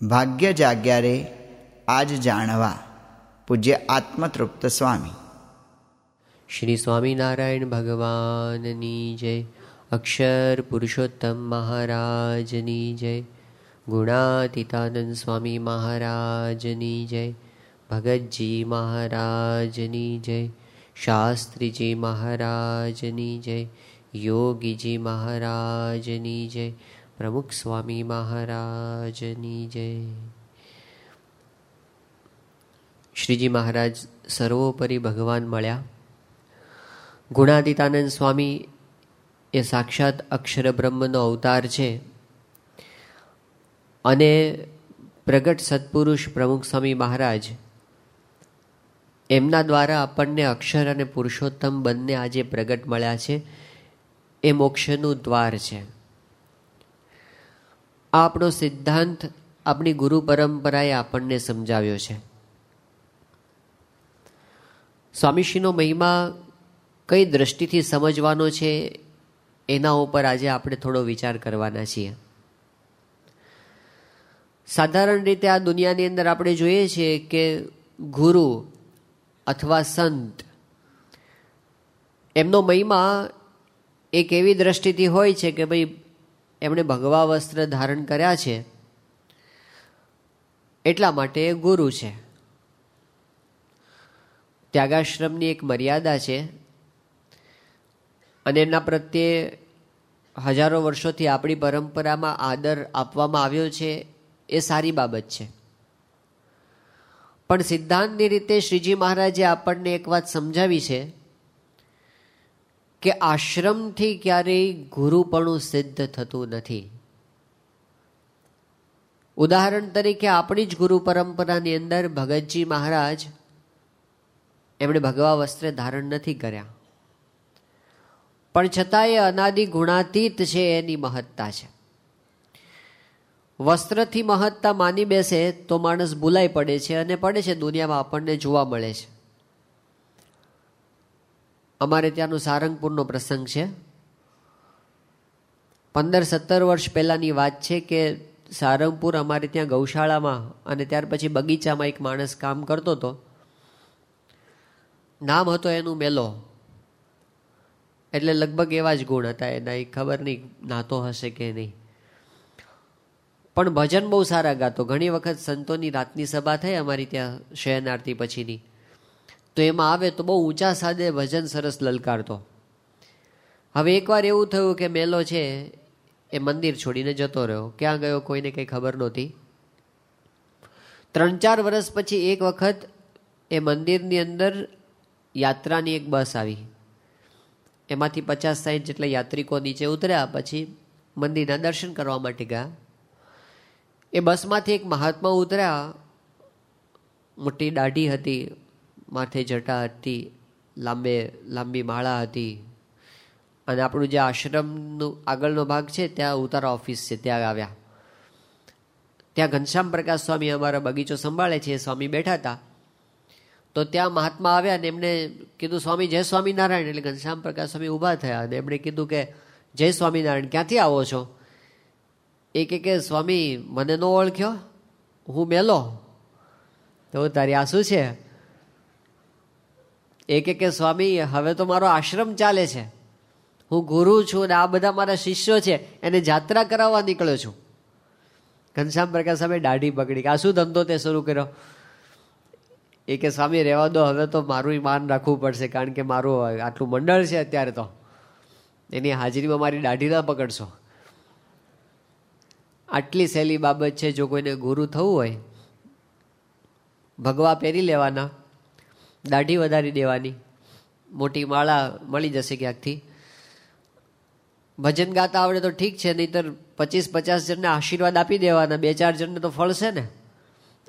ભાગ્ય જાગ્યા રે આજ જાણવા પૂજ્ય આત્મતૃપ્ત સ્વામી શ્રી સ્વામિનારાયણ ભગવાનની જય અક્ષર પુરુષોત્તમ મહારાજની જય ગુણાતીતાનંદ સ્વામી મહારાજની જય ભગતજી મહારાજની જય શાસ્ત્રીજી મહારાજની જય યોગીજી મહારાજની જય પ્રમુખ સ્વામી મહારાજની જય. શ્રીજી મહારાજ સર્વોપરી ભગવાન મળ્યા. ગુણાદિતાનંદ સ્વામી એ સાક્ષાત અક્ષર બ્રહ્મનો અવતાર છે. અને પ્રગટ સત્પુરુષ પ્રમુખ સ્વામી મહારાજ એમના દ્વારા આપણને અક્ષર અને પુરુષોત્તમ બંને આજે પ્રગટ મળ્યા છે. એ મોક્ષનું દ્વાર છે. આપણો સિદ્ધાંત આપણી ગુરુ પરંપરાએ આપણને સમજાવ્યો છે. સ્વામીશ્રીનો મહિમા કઈ દ્રષ્ટિથી સમજવાનો છે એના ઉપર આજે આપણે થોડો વિચાર કરવાના છીએ. સાધારણ રીતે આ દુનિયાની અંદર આપણે જોઈએ છીએ કે ગુરુ અથવા સંત એમનો મહિમા એક એવી દ્રષ્ટિથી હોય છે કે ભાઈ એમણે ભગવા વસ્ત્ર ધારણ કર્યા છે, એટલા માટે એ ગુરુ છે. ત્યાગાશ્રમની એક મર્યાદા છે અને એના પ્રત્યે હજારો વર્ષોથી આપણી પરંપરામાં આદર આપવામાં આવ્યો છે, એ સારી બાબત છે. પણ સિદ્ધાંતની રીતે શ્રીજી મહારાજે આપણને એક વાત સમજાવી છે કે આશ્રમથી ક્યારેય ગુરુપણું સિદ્ધ થતું નથી. ઉદાહરણ તરીકે આપણી જ ગુરુ પરંપરાની અંદર ભગતજી મહારાજ એમણે ભગવા વસ્ત્ર ધારણ નથી કર્યા. પણ છતાં એ અનાદિ ગુણાતીત છે એની મહત્તા છે. વસ્ત્રથી મહત્તા માની બેસે તો માણસ ભૂલાઈ પડે છે અને પડે છે દુનિયામાં આપણને જોવા મળે છે. અમારે ત્યાંનો સારંગપુરનો પ્રસંગ છે. પંદર સત્તર વર્ષ પહેલાંની વાત છે કે સારંગપુર અમારે ત્યાં ગૌશાળામાં અને ત્યાર પછી બગીચામાં એક માણસ કામ કરતો હતો. નામ હતો એનું મેલો. એટલે લગભગ એવા જ ગુણ હતા એના ખબર નહીં, નાતો હશે કે નહીં. પણ ભજન બહુ સારા ગાતો. ઘણી વખત સંતોની રાતની સભા થઈ અમારી ત્યાં શયન આરતી પછીની. તો એમાં આવે તો બહુ ઊંચા સાદે ભજન સરસ લલકારતો. હવે એકવાર એવું થયું કે મેલો છે, એ મંદિર છોડીને જતો રહ્યો. ક્યાં ગયો કોઈને કંઈ ખબર નહોતી. ત્રણ ચાર વર્ષ પછી એક વખત એ મંદિરની અંદર યાત્રાની એક બસ આવી. એમાંથી પચાસ સાઠ જેટલા યાત્રિકો નીચે ઉતર્યા, પછી મંદિરના દર્શન કરવા માટે ગયા. એ બસમાંથી એક મહાત્મા ઉતર્યા. મોટી દાઢી હતી. માથે જટા હતી, લાંબે, લાંબી માળા હતી. અને આપણું જે આશ્રમનું આગળનો ભાગ છે, ત્યાં ઉતારા ઓફિસ છે, ત્યાં આવ્યા. ત્યાં ઘનશ્યામ પ્રકાશ સ્વામી અમારા બગીચો સંભાળે છે સ્વામી બેઠા હતા. તો ત્યાં મહાત્મા આવ્યા ને એમને કીધું, સ્વામી, જય સ્વામિનારાયણ. એટલે ઘનશ્યામ પ્રકાશ સ્વામી ઊભા થયા અને એમણે કીધું કે, જય સ્વામિનારાયણ, ક્યાંથી આવો છો? એ કે, સ્વામી, મને ન ઓળખ્યો. હું મેલો. તો તારી આ શું છે? એ કે કે સ્વામી, હવે તો મારો આશ્રમ ચાલે છે. હું ગુરુ છું ને આ બધા મારા શિષ્યો છે, એને જાત્રા કરાવવા નીકળ્યો છું. ઘનશ્યામ પ્રકાશ સામે દાઢી પકડી આ શું ધંધો તે શરૂ કર્યો? એ કે, સ્વામી, રહેવા દો, હવે તો મારું માન રાખવું પડશે, કારણ કે મારું આટલું મંડળ છે અત્યારે તો. એની હાજરીમાં મારી દાઢી ના પકડશો. આટલી સહેલી બાબત છે, જો કોઈને ગુરુ થવું હોય, ભગવા પહેરી લેવાના. દાઢી વધારી દેવાની. મોટી માળા મળી જશે ક્યાંકથી. ભજન ગાતા આવડે તો ઠીક છે, નહીતર પચીસ પચાસ જણને આશીર્વાદ આપી દેવાના, બે ચાર જણને તો ફળશે ને.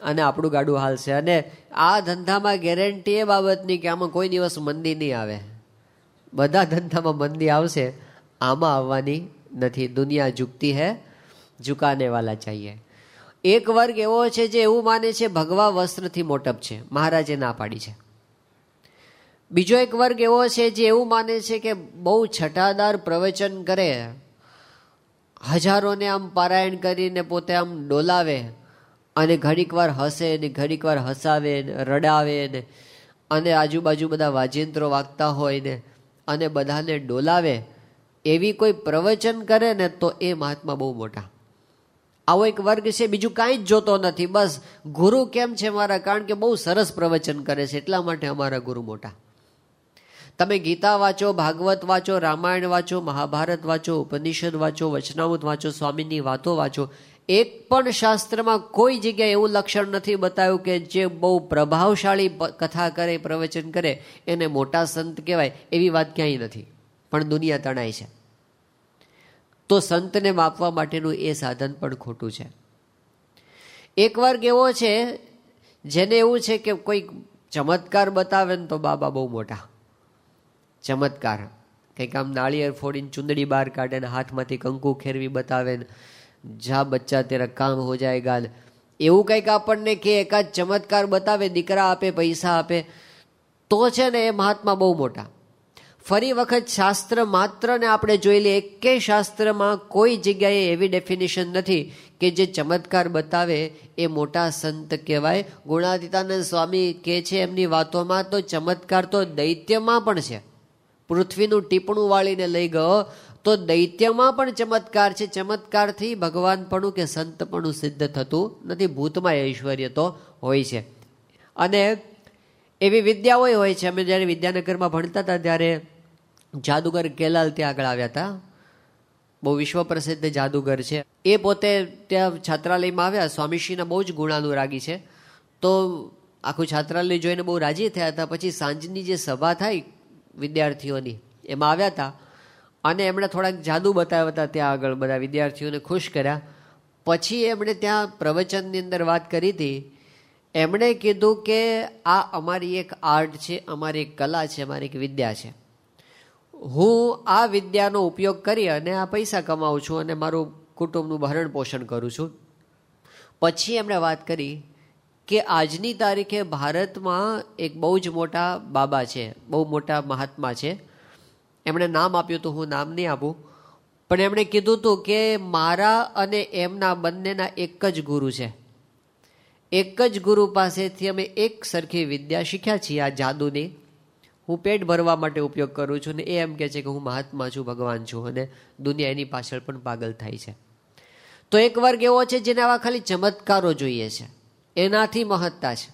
અને આપણું ગાડું હાલશે. અને આ ધંધામાં ગેરંટી એ બાબતની કે આમાં કોઈ દિવસ મંદી નહીં આવે. બધા ધંધામાં મંદી આવશે, આમાં આવવાની નથી. દુનિયા ઝુકતી હે, ઝુકાને વાલા ચાહીએ. એક વર્ગ એવો છે જે એવું માને છે, ભગવા વસ્ત્રથી મોટપ છે. મહારાજે ના પાડી છે. બીજો એક વર્ગ એવો છે જે એવું માને છે કે બહુ છટાદાર પ્રવચન કરે, હજારોને આમ પારાયણ કરીને પોતે આમ ડોલાવે અને ઘડીક વાર હસે ને ઘડીક વાર હસાવે ને રડાવે ને અને આજુબાજુ બધા વાજિંત્રો વાગતા હોય ને અને બધાને ડોલાવે, એવી કોઈ પ્રવચન કરે ને તો એ મહાત્મા બહુ મોટા. આવો એક વર્ગ છે, બીજું કાંઈ જ જોતો નથી. બસ ગુરુ કેમ છે મારા? કારણ કે બહુ સરસ પ્રવચન કરે છે, એટલા માટે અમારા ગુરુ મોટા. તમે ગીતા વાંચો, ભાગવત વાંચો, રામાયણ વાંચો, મહાભારત વાંચો, ઉપનિષદ વાંચો, વચનામૃત વાંચો, સ્વામીની વાતો વાંચો, એક પણ શાસ્ત્રમાં કોઈ જગ્યાએ એવું લક્ષણ નથી બતાવ્યું કે જે બહુ પ્રભાવશાળી કથા કરે, પ્રવચન કરે, એને મોટા સંત કહેવાય, એવી વાત ક્યાંય નથી. પણ દુનિયા તણાય છે. તો સંતને માપવા માટેનું એ સાધન પણ ખોટું છે. એક વર્ગ એવો છે, જેને એવું છે કે કોઈ ચમત્કાર બતાવે ને તો બાબા બહુ મોટા. ચમત્કાર. કંઈક આમ નાળિયેર ફોડીને ચુંદડી બહાર કાઢે ને હાથમાંથી કંકુ ખેરવી બતાવે ને, જા બચ્ચા, તેરા કામ હો જાય ગાલ. એવું કંઈક આપણને કે એકાદ ચમત્કાર બતાવે, દીકરા આપે, પૈસા આપે, તો છે ને એ મહાત્મા બહુ મોટા. ફરી વખત શાસ્ત્ર માત્ર ને આપણે જોઈ લઈએ, એકે શાસ્ત્રમાં કોઈ જગ્યાએ એવી ડેફિનેશન નથી કે જે ચમત્કાર બતાવે, એ મોટા સંત કહેવાય. ગુણાતીતાનંદ સ્વામી કે છે, એમની વાતોમાં તો ચમત્કાર તો દૈત્યમાં પણ છે. પૃથ્વીનું ટીપણું વાળીને લઈ ગયો, તો દૈત્યમાં પણ ચમત્કાર છે. ચમત્કારથી ભગવાનપણું કે સંતપણું સિદ્ધ થતું નથી. ભૂતમાં ઐશ્વર્ય તો હોય છે. અને એવી વિદ્યાઓ હોય છે. અમે જ્યારે વિદ્યાનગરમાં ભણતા હતા ત્યારે જાદુગર કેલાલ ત્યાં આગળ આવ્યા હતા. બહુ વિશ્વ પ્રસિદ્ધ જાદુગર છે. એ પોતે ત્યાં છાત્રાલયમાં આવ્યા. સ્વામીશ્રીના બહુ જ ગુણાનુરાગી છે. તો આખું છાત્રાલય જોઈને બહુ રાજી થયા હતા. પછી સાંજની જે સભા થાય વિદ્યાર્થીઓની. એમાં આવ્યા હતા અને એમણે થોડાક જાદુ બતાવ્યા હતા ત્યાં આગળ બધા વિદ્યાર્થીઓને ખુશ કર્યા. પછી એમણે ત્યાં પ્રવચનની અંદર વાત કરી હતી. એમણે કીધું કે આ અમારી એક આર્ટ છે, અમારી એક કલા છે, અમારી એક વિદ્યા છે. હું આ વિદ્યાનો ઉપયોગ કરી અને આ પૈસા કમાઉં છું અને મારું કુટુંબનું ભરણ પોષણ કરું છું. પછી એમણે વાત કરી કે આજની તારીખે ભારતમાં એક બહુ જ મોટા બાબા છે, બહુ મોટા મહાત્મા છે. એમણે નામ આપ્યું તો હું નામ નહીં આપું. પણ એમણે કીધું હતું કે મારા અને એમના બંનેના એક જ ગુરુ છે. એક જ ગુરુ પાસેથી અમે એક સરખી વિદ્યા શીખ્યા છીએ આ જાદુની. હું પેટ ભરવા માટે ઉપયોગ કરું છું ને એ એમ કહે છે કે હું મહાત્મા છું, ભગવાન છું અને દુનિયા એની પાછળ પણ પાગલ થાય છે. તો એક વર્ગ એવો છે જેને આવા ખાલી ચમત્કારો જોઈએ છે. એનાથી મહત્તા છે.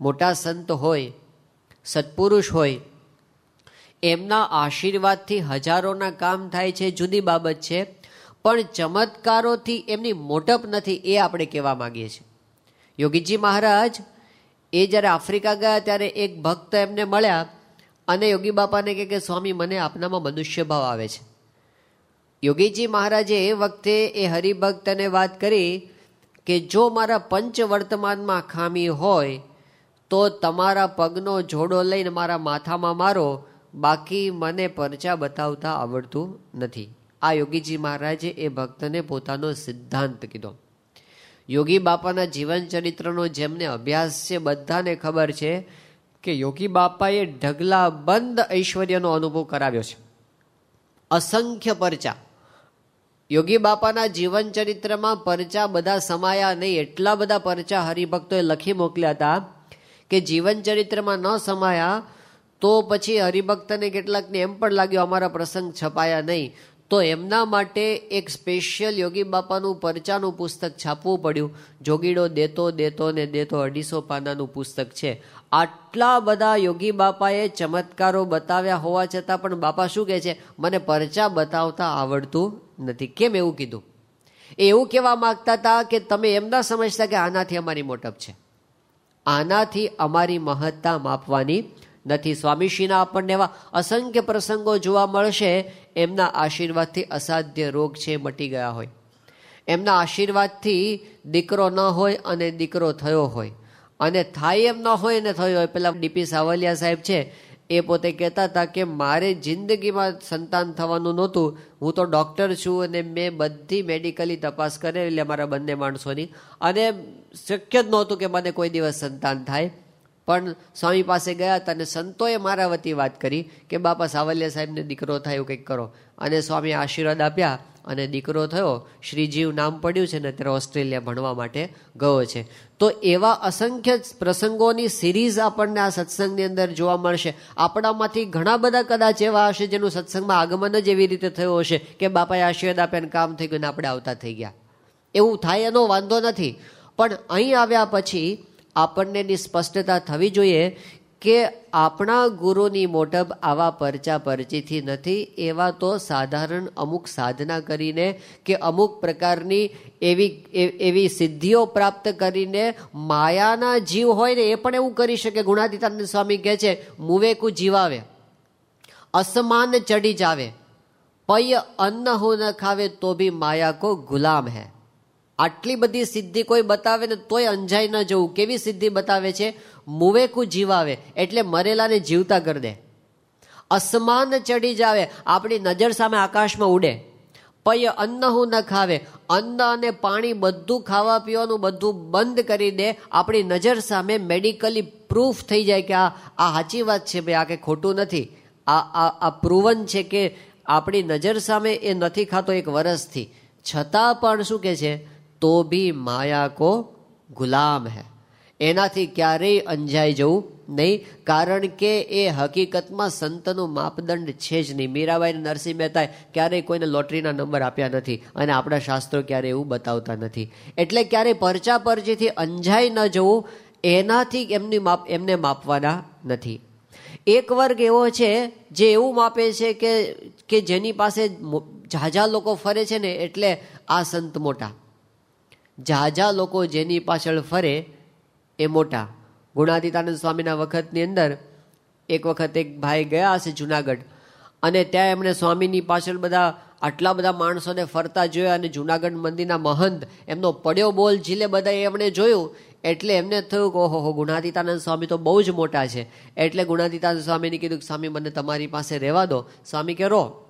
મોટા સંત હોય, સત્પુરુષ હોય, એમના આશીર્વાદથી હજારોના કામ થાય છે, જુદી બાબત છે, પણ ચમત્કારોથી એમની મોટપ નથી એ આપણે કહેવા માંગીએ છીએ. યોગીજી મહારાજ, એ જ્યારે આફ્રિકા ગયા ત્યારે એક ભક્ત એમને મળ્યા અને યોગી બાપાને કહે કે, સ્વામી, મને આપનામાં મનુષ્ય ભાવ આવે છે. યોગીજી મહારાજે એ વખતે એ હરિભક્તને વાત કરી કે જો મારા પંચ વર્તમાનમાં ખામી હોય, તો તમારા પગનો જોડો લઈને મારા માથામાં મારો. બાકી મને પરચા બતાવતા આવડતું નથી. આ યોગીજી મહારાજે એ ભક્તને પોતાનો સિદ્ધાંત કીધો. યોગી બાપાના જીવન ચરિત્રનો જેમને અભ્યાસ છે, બધાને ખબર છે કે યોગી બાપાએ ઢગલા બંધ ઐશ્વર્યનો અનુભવ કરાવ્યો છે. અસંખ્ય પરચા. યોગી બાપાના જીવન ચરિત્રમાં પરચા બધા સમાયા નહીં એટલા બધા પરચા હરિભક્તોએ લખી મોકલ્યા હતા કે જીવન ચરિત્રમાં ન સમાયા તો પછી હરિભક્તને કેટલાકને એમ પણ લાગ્યું અમારા પ્રસંગ છપાયા નહીં. તો એમના માટે એક સ્પેશિયલ યોગી બાપાનું પરચાનું પુસ્તક છાપવું પડ્યું. જોગીડો દેતો દેતો ને દેતો અઢીસો પાનાનું પુસ્તક છે. આટલા બધા યોગી બાપાએ ચમત્કારો બતાવ્યા હોવા છતાં પણ બાપા શું કહે છે? મને પરચા બતાવતા આવડતું નથી. કેમ એવું કીધું? એ એવું કહેવા માગતા હતા કે તમે એમ ના સમજતા કે આનાથી અમારી મોટપ છે. આનાથી અમારી મહત્તા માપવાની નથી. સ્વામીશ્રીના આપણને એવા અસંખ્ય પ્રસંગો જોવા મળશે. એમના આશીર્વાદથી અસાધ્ય રોગ છે, મટી ગયા હોય. એમના આશીર્વાદથી દીકરો ન હોય અને દીકરો થયો હોય. અને થાય એમ ન હોય ને થયો હોય, પેલા ડીપી સાવલિયા સાહેબ છે એ પોતે કહેતા હતા કે મારે જિંદગીમાં સંતાન થવાનું નહોતું. હું તો ડૉક્ટર છું અને મેં બધી મેડિકલી તપાસ કરેલી મારા બંને માણસોની. અને શક્ય જ નહોતું કે મને કોઈ દિવસ સંતાન થાય. પણ સ્વામી પાસે ગયા હતા અને સંતોએ મારા વતી વાત કરી કે, બાપા, સાવલિયા સાહેબને દીકરો થાય એવું કંઈક કરો. અને સ્વામી આશીર્વાદ આપ્યા. અને દીકરો થયો, શ્રીજીવ નામ પડ્યું છે ને અત્યારે ઓસ્ટ્રેલિયા ભણવા માટે ગયો છે. તો એવા અસંખ્ય પ્રસંગોની સિરીઝ આપણને આ સત્સંગની અંદર જોવા મળશે. આપણામાંથી ઘણા બધા કદાચ એવા હશે જેનું સત્સંગમાં આગમન જ એવી રીતે થયું હશે કે બાપાએ આશીર્વાદ આપ્યા કામ થઈ ગયું ને આપણે આવતા થઈ ગયા. એવું થાય એનો વાંધો નથી. પણ અહીં આવ્યા પછી આપણને એની સ્પષ્ટતા થવી જોઈએ કે આપણા ગુરુની મોટબ આવા પરચા પરચીથી નથી, એવા તો સાધારણ અમુક સાધના કરીને કે અમુક પ્રકારની એવી એવી સિદ્ધિઓ પ્રાપ્ત કરીને માયાના જીવ હોય ને એ પણ એવું કરી શકે. ગુણાતીતાનંદ સ્વામી કહે છે, મુવેકુ જીવાવે, અસમાન ચડી જાવે, પય અન્ન હો ન ખાવે તો બી માયા કો ગુલામ હૈ. આટલી બધી સિદ્ધિ કોઈ બતાવે ને તોય અંજાઈ ન જવું. કેવી સિદ્ધિ બતાવે છે? મુવેકુ જીવાવે, એટલે મરેલાને જીવતા કરી દે. અસમાન ચડી જાવે, આપણી નજર સામે આકાશમાં ઉડે. પય અન્ન હું ન ખાવે, અન્ન અને પાણી બધું ખાવા પીવાનું બધું બંધ કરી દે, આપણી નજર સામે મેડિકલી પ્રૂફ થઈ જાય કે આ આ સાચી વાત છે ભાઈ, આ કે ખોટું નથી. આ આ આ પ્રૂવન છે કે આપણી નજર સામે એ નથી ખાતો એક વર્ષથી છતાં પણ શું કે છે? તો બી માયા કો ગુલામ હૈ. એનાથી ક્યારેય અંજાઈ જવું નહીં, કારણ કે એ હકીકતમાં સંતનું માપદંડ છે જ નહીં. મીરાબાઈ નરસિંહ મહેતાએ ક્યારેય કોઈને લોટરીના નંબર આપ્યા નથી અને આપણા શાસ્ત્રો ક્યારેય એવું બતાવતા નથી. એટલે ક્યારેય પરચા પરચીથી અંજાઈ ન જવું, એનાથી એમની માપ, એમને માપવાના નથી. એક વર્ગ એવો છે જે એવું માપે છે કે કે જેની પાસે ઝાઝા લોકો ફરે છે ને, એટલે આ સંત મોટા. ઝાઝા લોકો જેની પાછળ ફરે એ મોટા. ગુણાતીતાનંદ સ્વામીના વખતની અંદર એક વખત એક ભાઈ ગયા હશે જુનાગઢ. અને ત્યાં એમણે સ્વામીની પાછળ બધા, આટલા બધા માણસોને ફરતા જોયા અને જુનાગઢ મંદિરના મહંત એમનો પડ્યો બોલ જીલે બધા એમણે જોયું. એટલે એમને થયું કે ઓહો ગુણાતીતાનંદ સ્વામી તો બહુ જ મોટા છે. એટલે ગુણાતીતાનંદ સ્વામીને કીધું કે, સ્વામી, મને તમારી પાસે રહેવા દો. સ્વામી કે, રો.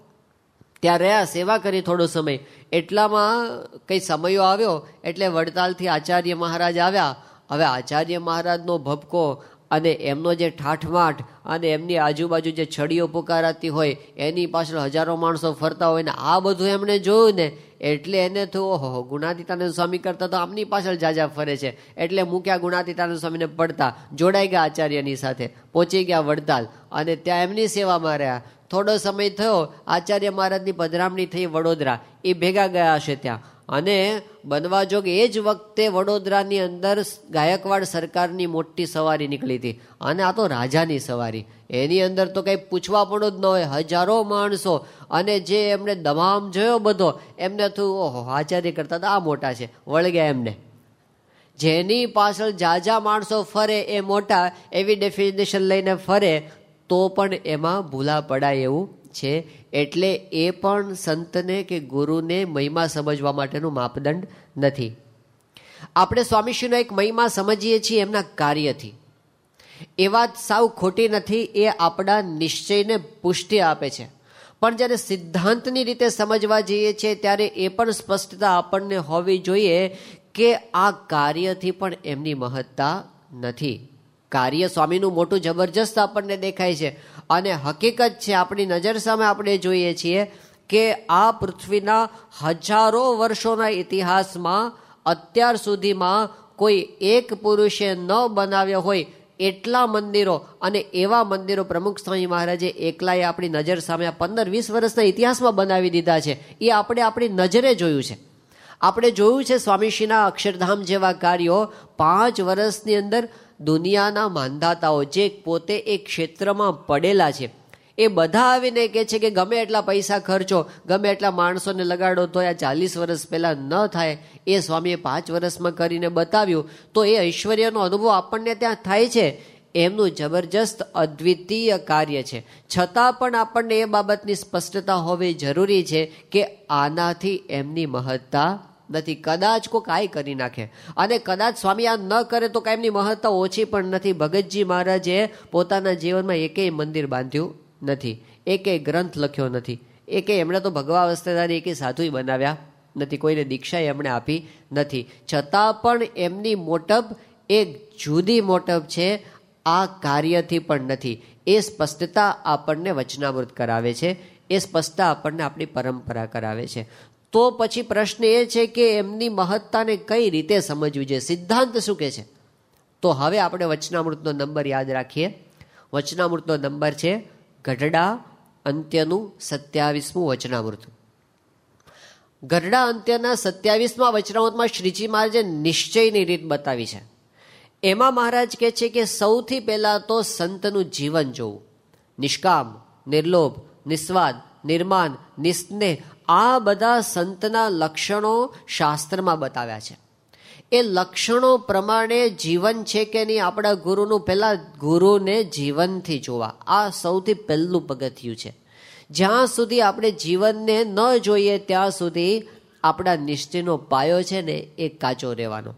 ત્યાં રહ્યા સેવા કરી થોડો સમય. એટલામાં કંઈ સમયો આવ્યો એટલે વડતાલથી આચાર્ય મહારાજ આવ્યા. હવે આચાર્ય મહારાજનો ભપકો અને એમનો જે ઠાઠમાઠ અને એમની આજુબાજુ જે છડીઓ પુકારાતી હોય, એની પાછળ હજારો માણસો ફરતા હોય ને આ બધું એમણે જોયું ને, એટલે એને થયું ઓહો ગુણાતીતાનંદ સ્વામી કરતા તો આમની પાછળ જાજા ફરે છે. એટલે મૂક્યા ગુણાતીતાનંદ સ્વામીને પડતા? જોડાઈ ગયા આચાર્યની સાથે. પહોંચી ગયા વડતાલ અને ત્યાં એમની સેવામાં રહ્યા. થોડો સમય થયો, આચાર્ય મહારાજની પધરામણી થઈ વડોદરા. એ ભેગા ગયા હશે ત્યાં. અને બનવા જોગ એ જ વખતે વડોદરાની અંદર ગાયકવાડ સરકારની મોટી સવારી નીકળી હતી. અને આ તો રાજાની સવારી. એની અંદર તો કંઈ પૂછવા પણ જ ન હોય. હજારો માણસો. અને જે એમણે દમામ જોયો બધો, એમને થયું ઓહો, આચાર્ય કરતા આ મોટા છે. વળગ્યા એમને. જેની પાછળ જાજા માણસો ફરે એ મોટા, એવી ડેફિનેશન લઈને ફરે તો પણ એમાં ભૂલા પડાય એવું છે. એટલે એ પણ સંતને કે ગુરુને મહિમા સમજવા માટેનું માપદંડ નથી. આપણે સ્વામીશ્રીનો એક મહિમા સમજીએ છીએ એમના કાર્યથી. એ વાત સાવ ખોટી નથી, એ આપણા નિશ્ચયને પુષ્ટિ આપે છે. પણ જ્યારે સિદ્ધાંતની રીતે સમજવા જઈએ છીએ, ત્યારે એ પણ સ્પષ્ટતા આપણને હોવી જોઈએ કે આ કાર્યથી પણ એમની મહત્તા નથી. કાર્ય સ્વામીનું મોટું જબરજસ્ત આપણને દેખાય છે. અને હકીકત છે, આપણી નજર સામે આપણે જોઈએ છીએ કે આ પૃથ્વીના હજારો વર્ષોના ઇતિહાસમાં અત્યાર સુધીમાં કોઈ એક પુરુષે ન બનાવ્યો હોય એટલા મંદિરો અને એવા મંદિરો પ્રમુખ સ્વામી મહારાજે એકલાએ આપણી નજર સામે પંદર વીસ વર્ષના ઇતિહાસમાં બનાવી દીધા છે. એ આપણે આપણી નજરે જોયું છે. આપણે જોયું છે સ્વામીશ્રીના અક્ષરધામ જેવા કાર્યો પાંચ વર્ષની અંદર દુનિયાના માંધાતાઓ જે પોતે એ ક્ષેત્રમાં પડેલા છે, એ બધા આવીને કહે છે કે ગમે એટલા પૈસા ખર્ચો, ગમે એટલા માણસોને લગાડો તો આ ચાલીસ વર્ષ પહેલાં ન થાય. એ સ્વામીએ પાંચ વર્ષમાં કરીને બતાવ્યું. તો એ ઐશ્વર્યનો અનુભવ આપણને ત્યાં થાય છે. એમનું જબરજસ્ત અદ્વિતીય કાર્ય છે. છતાં પણ આપણને એ બાબતની સ્પષ્ટતા હોવી જરૂરી છે કે આનાથી એમની મહત્તા નથી, કદાચ કોઈ કાંઈ કરી નાખે. અને કદાચ સ્વામી આ ન કરે તો કાંઈ એમની મહત્તા ઓછી પણ નથી. ભગતજી મહારાજે પોતાના જીવનમાં એકેય મંદિર બાંધ્યું નથી. એકેય ગ્રંથ લખ્યો નથી. એકે એમણે તો ભગવા અવસ્થાદારી એકે સાધુય બનાવ્યા નથી. કોઈને દીક્ષા એમણે આપી નથી. છતાં પણ એમની મોટપ એક જુદી મોટપ છે, આ કાર્યથી પણ નથી. એ સ્પષ્ટતા આપણને વચનામૃત કરાવે છે. એ સ્પષ્ટતા આપણને આપણી પરંપરા કરાવે છે. તો પછી પ્રશ્ન એ છે કે એમની મહત્તાને કઈ રીતે સમજવી જોઈએ? સિદ્ધાંત શું કે છે? તો હવે આપણે વચનામૃતનો નંબર યાદ રાખીએ. વચનામૃતનો નંબર છે ગઢડા અંત્યનું સત્યાવીસમું વચનામૃત. ગઢડા અંત્યના સત્યાવીસમાં વચનામૃતમાં શ્રીજી મહારાજે નિશ્ચયની રીત બતાવી છે. એમાં મહારાજ કહે છે કે સૌથી પહેલાં તો સંતનું જીવન જોવું. નિષ્કામ, નિર્લોભ, નિસ્વાદ નિર્માન નિસ્નેહ આ બધા સંતના લક્ષણો શાસ્ત્રમાં બતાવ્યા છે. એ લક્ષણો પ્રમાણે જીવન છે કે નહીં આપણા ગુરુનું પહેલાં ગુરુને જીવનથી જોવા. આ સૌથી પહેલું પગથિયું છે. જ્યાં સુધી આપણે જીવનને ન જોઈએ ત્યાં સુધી આપણા નિશ્ચયનો પાયો છે ને એ કાચો રહેવાનો.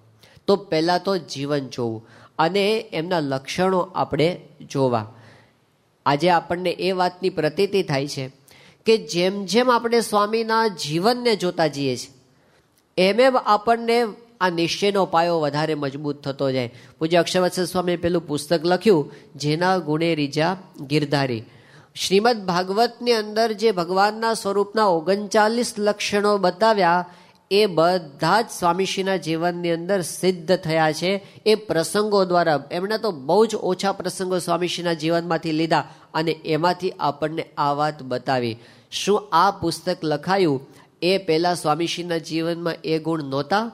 તો પહેલાં તો જીવન જોવું અને એમના લક્ષણો આપણે જોવા. આજે આપણને એ વાતની પ્રતીતિ થાય છે કે જેમ જેમ આપણે સ્વામીના જીવનને જોતા જઈએ છીએ, એમ એમ આપણને આ નિશ્ચયનો પાયો વધારે મજબૂત થતો જાય. પૂજ્ય અક્ષરવત્સલ સ્વામીએ પેલું પુસ્તક લખ્યું, જેના ગુણે રીજા ગિરધારી. શ્રીમદ ભાગવતની અંદર જે ભગવાનના સ્વરૂપના ઓગણચાલીસ લક્ષણો બતાવ્યા એ બધા જ સ્વામીશ્રીના જીવનની અંદર સિદ્ધ થયા છે. એ પ્રસંગો દ્વારા એમણે તો બહુ જ ઓછા પ્રસંગો સ્વામીશ્રીના જીવનમાંથી લીધા અને એમાંથી આપણને આ વાત બતાવી. શું આ પુસ્તક લખાયું? એ પહેલાં સ્વામીશ્રીના જીવનમાં એ ગુણ નહોતા?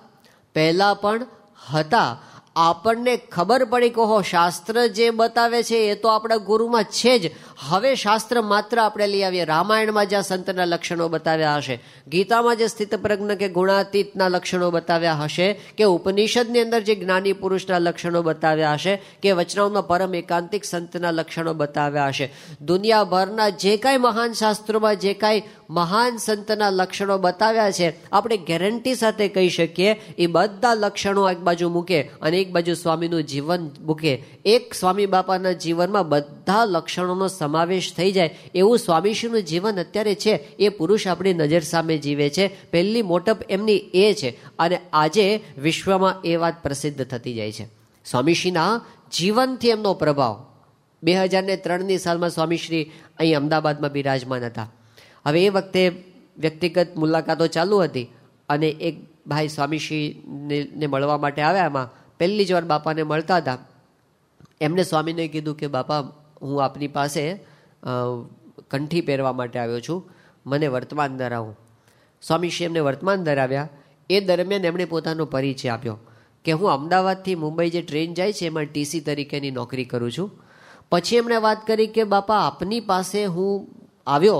પહેલાં પણ હતા. આપણને ખબર પડી કહો શાસ્ત્ર જે બતાવે છે એ તો આપણા ગુરુમાં છે જ. હવે શાસ્ત્ર માત્ર આપણે લઈ આવીએ. રામાયણમાં જ્યાં સંતના લક્ષણો બતાવ્યા હશે, ગીતામાં જે સ્થિત પ્રજ્ઞ કે ગુણાતીતના લક્ષણો બતાવ્યા હશે, કે ઉપનિષદની અંદર જે જ્ઞાની પુરુષના લક્ષણો બતાવ્યા હશે, કે વચનાઓમાં પરમ એકાંતિક સંતના લક્ષણો બતાવ્યા હશે. દુનિયાભરના જે કાંઈ મહાન શાસ્ત્રોમાં જે કાંઈ મહાન સંતના લક્ષણો બતાવ્યા છે, આપણે ગેરંટી સાથે કહી શકીએ, એ બધા લક્ષણો એક બાજુ મૂકે અને એક બાજુ સ્વામીનું જીવન મૂકે. એક સ્વામી બાપાના જીવનમાં બધા લક્ષણોનો સમાવેશ થઈ જાય એવું સ્વામીશ્રીનું જીવન અત્યારે છે, એ પુરુષ આપણી નજર સામે જીવે છે. પહેલી મોટપ એમની એ છે અને આજે વિશ્વમાં એ વાત પ્રસિદ્ધ થતી જાય છે. સ્વામીશ્રીના જીવનથી એમનો પ્રભાવ. બે હજાર ને ત્રણની સાલમાં સ્વામીશ્રી અહીં અમદાવાદમાં બિરાજમાન હતા. હવે એ વખતે વ્યક્તિગત મુલાકાતો ચાલુ હતી અને એક ભાઈ સ્વામીશ્રીને મળવા માટે આવ્યા એમાં. પહેલી જ વાર બાપાને મળતા હતા. એમને સ્વામીને કીધું કે, બાપા હું આપની પાસે કંઠી પહેરવા માટે આવ્યો છું. મને વર્તમાન ધરાવું. સ્વામીશ્રી એમને વર્તમાન ધરાવ્યા. એ દરમિયાન એમણે પોતાનો પરિચય આપ્યો કે હું અમદાવાદથી મુંબઈ જે ટ્રેન જાય છે, એમાં ટીસી તરીકેની નોકરી કરું છું. પછી એમણે વાત કરી કે, બાપા, આપની પાસે હું આવ્યો.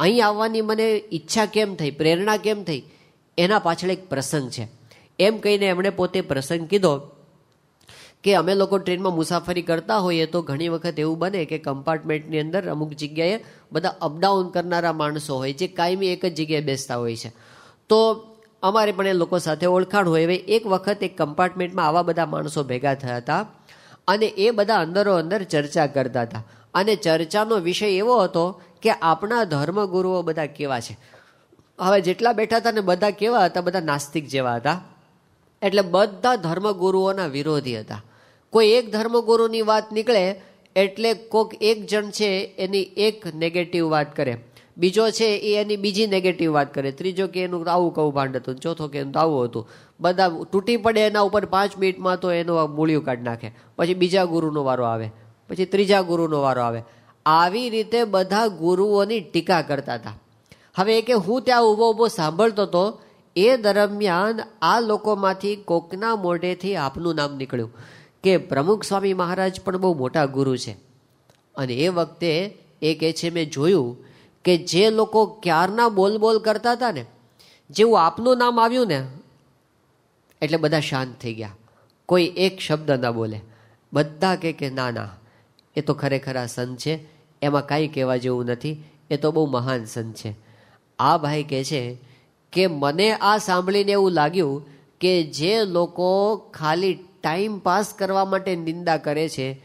અહીં આવવાની મને ઈચ્છા કેમ થઈ? પ્રેરણા કેમ થઈ? એના પાછળ એક પ્રસંગ છે. એમ કહીને એમણે પોતે પ્રસંગ કીધો. કે અમે લોકો ટ્રેનમાં મુસાફરી કરતા હોઈએ તો ઘણી વખત એવું બને કે કમ્પાર્ટમેન્ટની અંદર અમુક જગ્યાએ બધા અપડાઉન કરનારા માણસો હોય જે કાયમી એક જ જગ્યાએ બેસતા હોય છે. તો અમારે પણ એ લોકો સાથે ઓળખાણ હોય. હવે એક વખત એક કમ્પાર્ટમેન્ટમાં આવા બધા માણસો ભેગા થયા હતા અને એ બધા અંદરો અંદર ચર્ચા કરતા હતા. અને ચર્ચાનો વિષય એવો હતો કે આપણા ધર્મગુરુઓ બધા કેવા છે. હવે જેટલા બેઠા હતા ને બધા કેવા હતા? બધા નાસ્તિક જેવા હતા. એટલે બધા ધર્મગુરુઓના વિરોધી હતા. કોઈ એક ધર્મગુરુની વાત નીકળે એટલે કોક એક જણ છે એની એક નેગેટિવ વાત કરે. બીજો છે એ એની બીજી નેગેટિવ વાત કરે. ત્રીજો કે એનું આવું કૌભાંડ હતું. ચોથો કે એનું આવું હતું. બધા તૂટી પડે એના ઉપર પાંચ મિનિટમાં તો એનું મૂળિયું કાઢી નાખે. પછી બીજા ગુરુનો વારો આવે. પછી ત્રીજા ગુરુનો વારો આવે. આવી રીતે બધા ગુરુઓની ટીકા કરતા હતા. હવે કે હું ત્યાં ઊભો ઊભો સાંભળતો હતો એ દરમિયાન આ લોકોમાંથી કોકના મોઢેથી આપનું નામ નીકળ્યું. કે પ્રમુખ સ્વામી મહારાજ પણ બહુ મોટા ગુરુ છે. અને એ વખતે એ કહે છે, મેં જોયું કે જે લોકો ક્યારના બોલ બોલ કરતા હતા ને, જેવું આપનું નામ આવ્યું ને, એટલે બધા શાંત થઈ ગયા. કોઈ એક શબ્દ ન બોલે. બધા કહે કે, ના ના, એ તો ખરેખર આ સંત છે. એમાં કાંઈ કહેવા જેવું નથી. એ તો બહુ મહાન સંત છે. આ ભાઈ કહે છે કે, મને આ સાંભળીને એવું લાગ્યું કે જે લોકો ખાલી ટાઈમ પાસ કરવા માટે નિંદા કરે છે,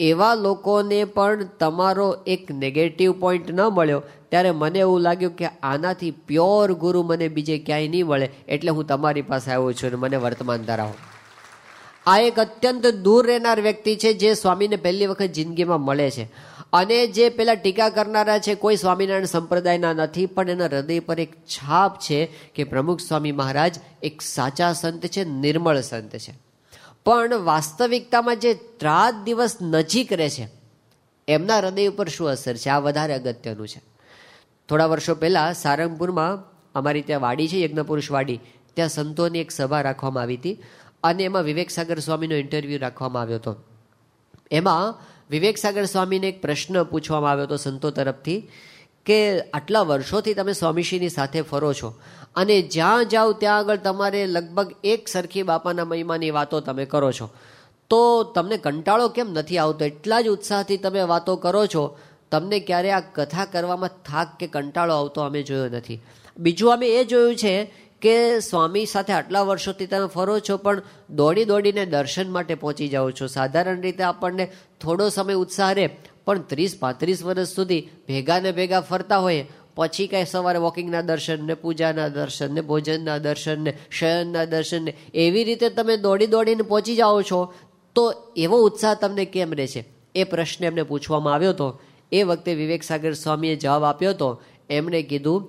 એવા લોકોને પણ તમારો એક નેગેટિવ પોઈન્ટ ન મળ્યો. ત્યારે મને એવું લાગ્યું કે આનાથી પ્યોર ગુરુ મને બીજે ક્યાંય નહીં મળે, એટલે હું તમારી પાસે આવ્યો છું અને મને વર્તમાન ધરાવો. આ એક અત્યંત દૂર રહેનાર વ્યક્તિ છે જે સ્વામીને પહેલી વખત જિંદગીમાં મળે છે. અને જે પેલા ટીકા કરનારા છે, કોઈ સ્વામિનારાયણ સંપ્રદાયના નથી, પણ એના હૃદય પર એક છાપ છે કે પ્રમુખ સ્વામી મહારાજ એક સાચા સંત છે, નિર્મળ સંત છે. પણ વાસ્તવિકતામાં જે રાત દિવસ નજીક રહે છે, એમના હૃદય ઉપર શું અસર છે? આ વધારે અગત્યનું છે. થોડા વર્ષો પહેલાં સારંગપુરમાં અમારી ત્યાં વાડી છે, યજ્ઞપુરુષ વાડી. ત્યાં સંતોની એક સભા રાખવામાં આવી હતી અને એમાં વિવેક સાગર સ્વામીનો ઇન્ટરવ્યૂ રાખવામાં આવ્યો હતો. એમાં વિવેક સાગર સ્વામીને એક પ્રશ્ન પૂછવામાં આવ્યો હતો સંતો તરફથી. કે આટલા વર્ષોથી તમે સ્વામીશ્રીની સાથે ફરો છો. અને જ્યાં જાઓ ત્યાં આગળ તમારે લગભગ એક સરખી બાપાના મહિમાની વાતો તમે કરો છો. તો તમને કંટાળો કેમ નથી આવતો? એટલા જ ઉત્સાહથી તમે વાતો કરો છો. તમને ક્યારે આ કથા કરવામાં થાક કે કંટાળો આવતો અમે જોયો નથી. બીજું અમે એ જોયું છે કે સ્વામી સાથે આટલા વર્ષોથી તમે ફરો છો, પણ દોડી દોડીને દર્શન માટે પહોંચી જાઓ છો. સાધારણ રીતે આપણને થોડો સમય ઉત્સાહ રહે પણ ત્રીસ પાંત્રીસ વર્ષ સુધી ભેગા ને ભેગા ફરતા હોય, પછી કાંઈ સવારે વોકિંગના દર્શન ને, પૂજાના દર્શન ને, ભોજનના દર્શન ને, શયનના દર્શન ને, એવી રીતે તમે દોડી દોડીને પહોંચી જાઓ છો, તો એવો ઉત્સાહ તમને કેમ રહે છે એ પ્રશ્ન એમને પૂછવામાં આવ્યો હતો. એ વખતે વિવેક સાગર સ્વામીએ જવાબ આપ્યો હતો. એમણે કીધું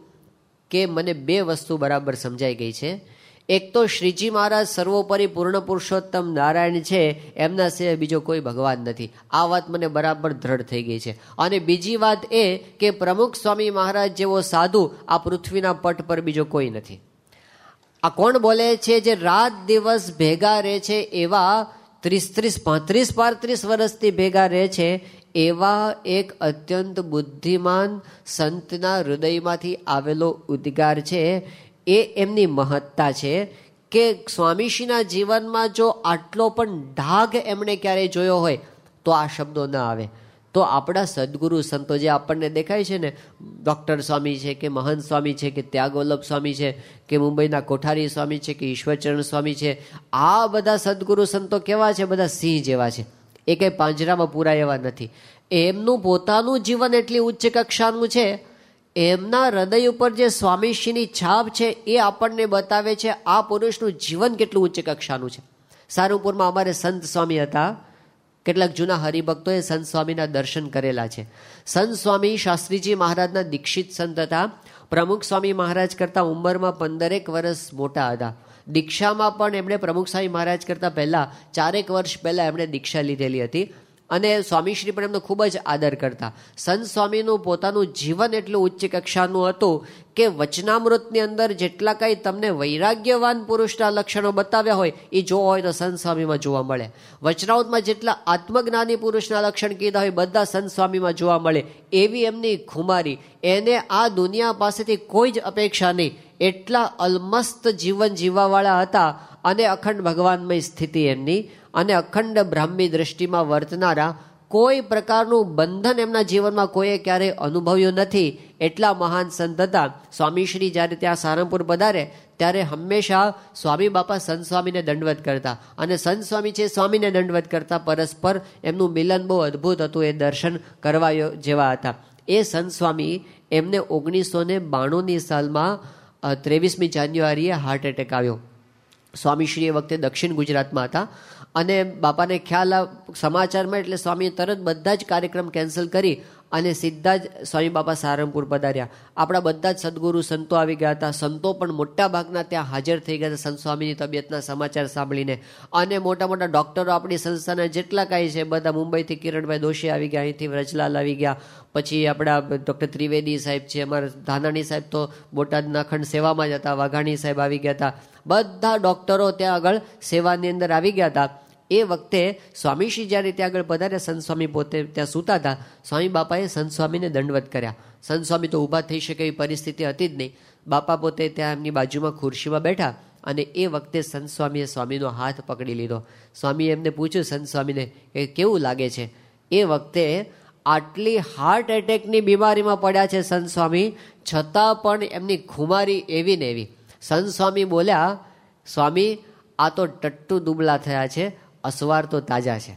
કે, મને બે વસ્તુ બરાબર સમજાઈ ગઈ છે. એક તો શ્રીજી મહારાજ સર્વોપરી પૂર્ણ પુરુષોત્તમ નારાયણ છે, એમના સિવાય બીજો કોઈ ભગવાન નથી. આ વાત મને બરાબર દ્રઢ થઈ ગઈ છે. અને બીજી વાત એ કે પ્રમુખ સ્વામી મહારાજ જેવો સાધુ આ પૃથ્વીના પટ પર બીજો કોઈ નથી. આ કોણ બોલે છે જે રાત દિવસ ભેગા રહે છે એવા ત્રીસ ત્રીસ પાંત્રીસ પાંત્રીસ વર્ષથી ભેગા રહે છે, એવા એક અત્યંત બુદ્ધિમાન સંતના હૃદયમાંથી આવેલો ઉદ્ગાર છે એ એમની મહત્તા છે કે સ્વામીશ્રીના જીવનમાં જો આટલો પણ ઢાગ એમણે ક્યારેય જોયો હોય, તો આ શબ્દો ન આવે. તો આપણા સદગુરુ સંતો જે આપણને દેખાય છે ને, ડૉક્ટર સ્વામી છે કે મહંત સ્વામી છે કે ત્યાગવલ્લભ સ્વામી છે કે મુંબઈના કોઠારી સ્વામી છે કે ઈશ્વરચરણ સ્વામી છે, આ બધા સદગુરુ સંતો કેવા છે? બધા સિંહ જેવા છે. એ કંઈ પાંજરામાં પૂરા એવા નથી. એમનું પોતાનું જીવન એટલી ઉચ્ચ કક્ષાનું છે એમના હૃદય ઉપર જે સ્વામીશ્રીની છાપ છે, એ આપણને બતાવે છે, આ પુરુષનું જીવન કેટલું ઉચ્ચ કક્ષાનું છે. સારુપુરમાં અમારે સંત સ્વામી હતા. કેટલાક જૂના હરિભક્તોએ સંત સ્વામીના દર્શન કરેલા છે. સંત સ્વામી શાસ્ત્રીજી મહારાજના દીક્ષિત સંત હતા. પ્રમુખ સ્વામી મહારાજ કરતાં ઉંમરમાં પંદરેક વર્ષ મોટા હતા. દીક્ષામાં પણ એમણે પ્રમુખ સ્વામી મહારાજ કરતાં પહેલાં ચારેક વર્ષ પહેલાં એમણે દીક્ષા લીધેલી હતી. અને સ્વામીશ્રી પણ એમનો ખૂબ જ આદર કરતા. સંત સ્વામીનું પોતાનું જીવન એટલું ઉચ્ચ કક્ષાનું હતું કે વચનામૃતની અંદર જેટલા કાંઈ તમને વૈરાગ્યવાન પુરુષના લક્ષણો બતાવ્યા હોય એ જોવા હોય તો સંત સ્વામીમાં જોવા મળે. વચનામૃતમાં જેટલા આત્મજ્ઞાની પુરુષના લક્ષણ કીધા હોય, બધા સંત સ્વામીમાં જોવા મળે. એવી એમની ખુમારી. એને આ દુનિયા પાસેથી કોઈ જ અપેક્ષા નહીં. એટલા અલમસ્ત જીવન જીવવાવાળા હતા અને અખંડ ભગવાનમય સ્થિતિ એમની અને અખંડ બ્રાહ્મી દ્રષ્ટિમાં વર્તનારા કોઈ પ્રકારનું બંધન એમના જીવનમાં કોઈએ ક્યારેય અનુભવ્યું નથી. એટલા મહાન સંત હતા. સ્વામીશ્રી જ્યારે ત્યાં સારંગપુર પધારે, ત્યારે હંમેશા સ્વામી બાપા સંત સ્વામીને દંડવત કરતા. અને સંત સ્વામી છે સ્વામીને દંડવત કરતા. પરસ્પર એમનું મિલન બહુ અદ્ભુત હતું. એ દર્શન કરવા જેવા હતા. એ સંત સ્વામી એમને ઓગણીસો ને બાણુંની સાલમાં ત્રેવીસમી જાન્યુઆરીએ હાર્ટ એટેક આવ્યો. સ્વામીશ્રી એ વખતે દક્ષિણ ગુજરાતમાં હતા. અને બાપાને ખ્યાલ સમાચારમાં એટલે સ્વામીએ તરત બધા જ કાર્યક્રમ કેન્સલ કરી અને સીધા જ સ્વામી બાપા સારંગપુર પધાર્યા. આપણા બધા જ સદગુરુ સંતો આવી ગયા હતા. સંતો પણ મોટા ભાગના ત્યાં હાજર થઈ ગયા હતા સંત સ્વામીની તબિયતના સમાચાર સાંભળીને. અને મોટા મોટા ડૉક્ટરો આપણી સંસ્થાના જેટલા કાંઈ છે, બધા મુંબઈથી કિરણભાઈ દોશી આવી ગયા, અહીંથી વ્રજલાલ આવી ગયા. પછી આપણા ડૉક્ટર ત્રિવેદી સાહેબ છે, અમારા ધાનાણી સાહેબ તો બોટાદના અખંડ સેવામાં જ હતા, વાઘાણી સાહેબ આવી ગયા હતા. બધા ડૉક્ટરો ત્યાં આગળ સેવાની અંદર આવી ગયા હતા. એ વખતે સ્વામીશ્રી જ્યારે ત્યાં આગળ પધારે સંત સ્વામી પોતે ત્યાં સૂતા હતા, સ્વામી બાપાએ સંત સ્વામીને દંડવત કર્યા. સંત સ્વામી તો ઊભા થઈ શકે એવી પરિસ્થિતિ હતી જ નહીં. બાપા પોતે ત્યાં એમની બાજુમાં ખુરશીમાં બેઠા અને એ વખતે સંત સ્વામીએ સ્વામીનો હાથ પકડી લીધો. સ્વામીએ એમને પૂછ્યું, સંત સ્વામીને કે કેવું લાગે છે? એ વખતે આટલી હાર્ટ એટેકની બીમારીમાં પડ્યા છે સંત સ્વામી, છતાં પણ એમની ખુમારી એવી ને એવી. સંત સ્વામી બોલ્યા, સ્વામી, આ તો ટટ્ટુ દુબળા થયા છે. અસવાર તો તાજા છે.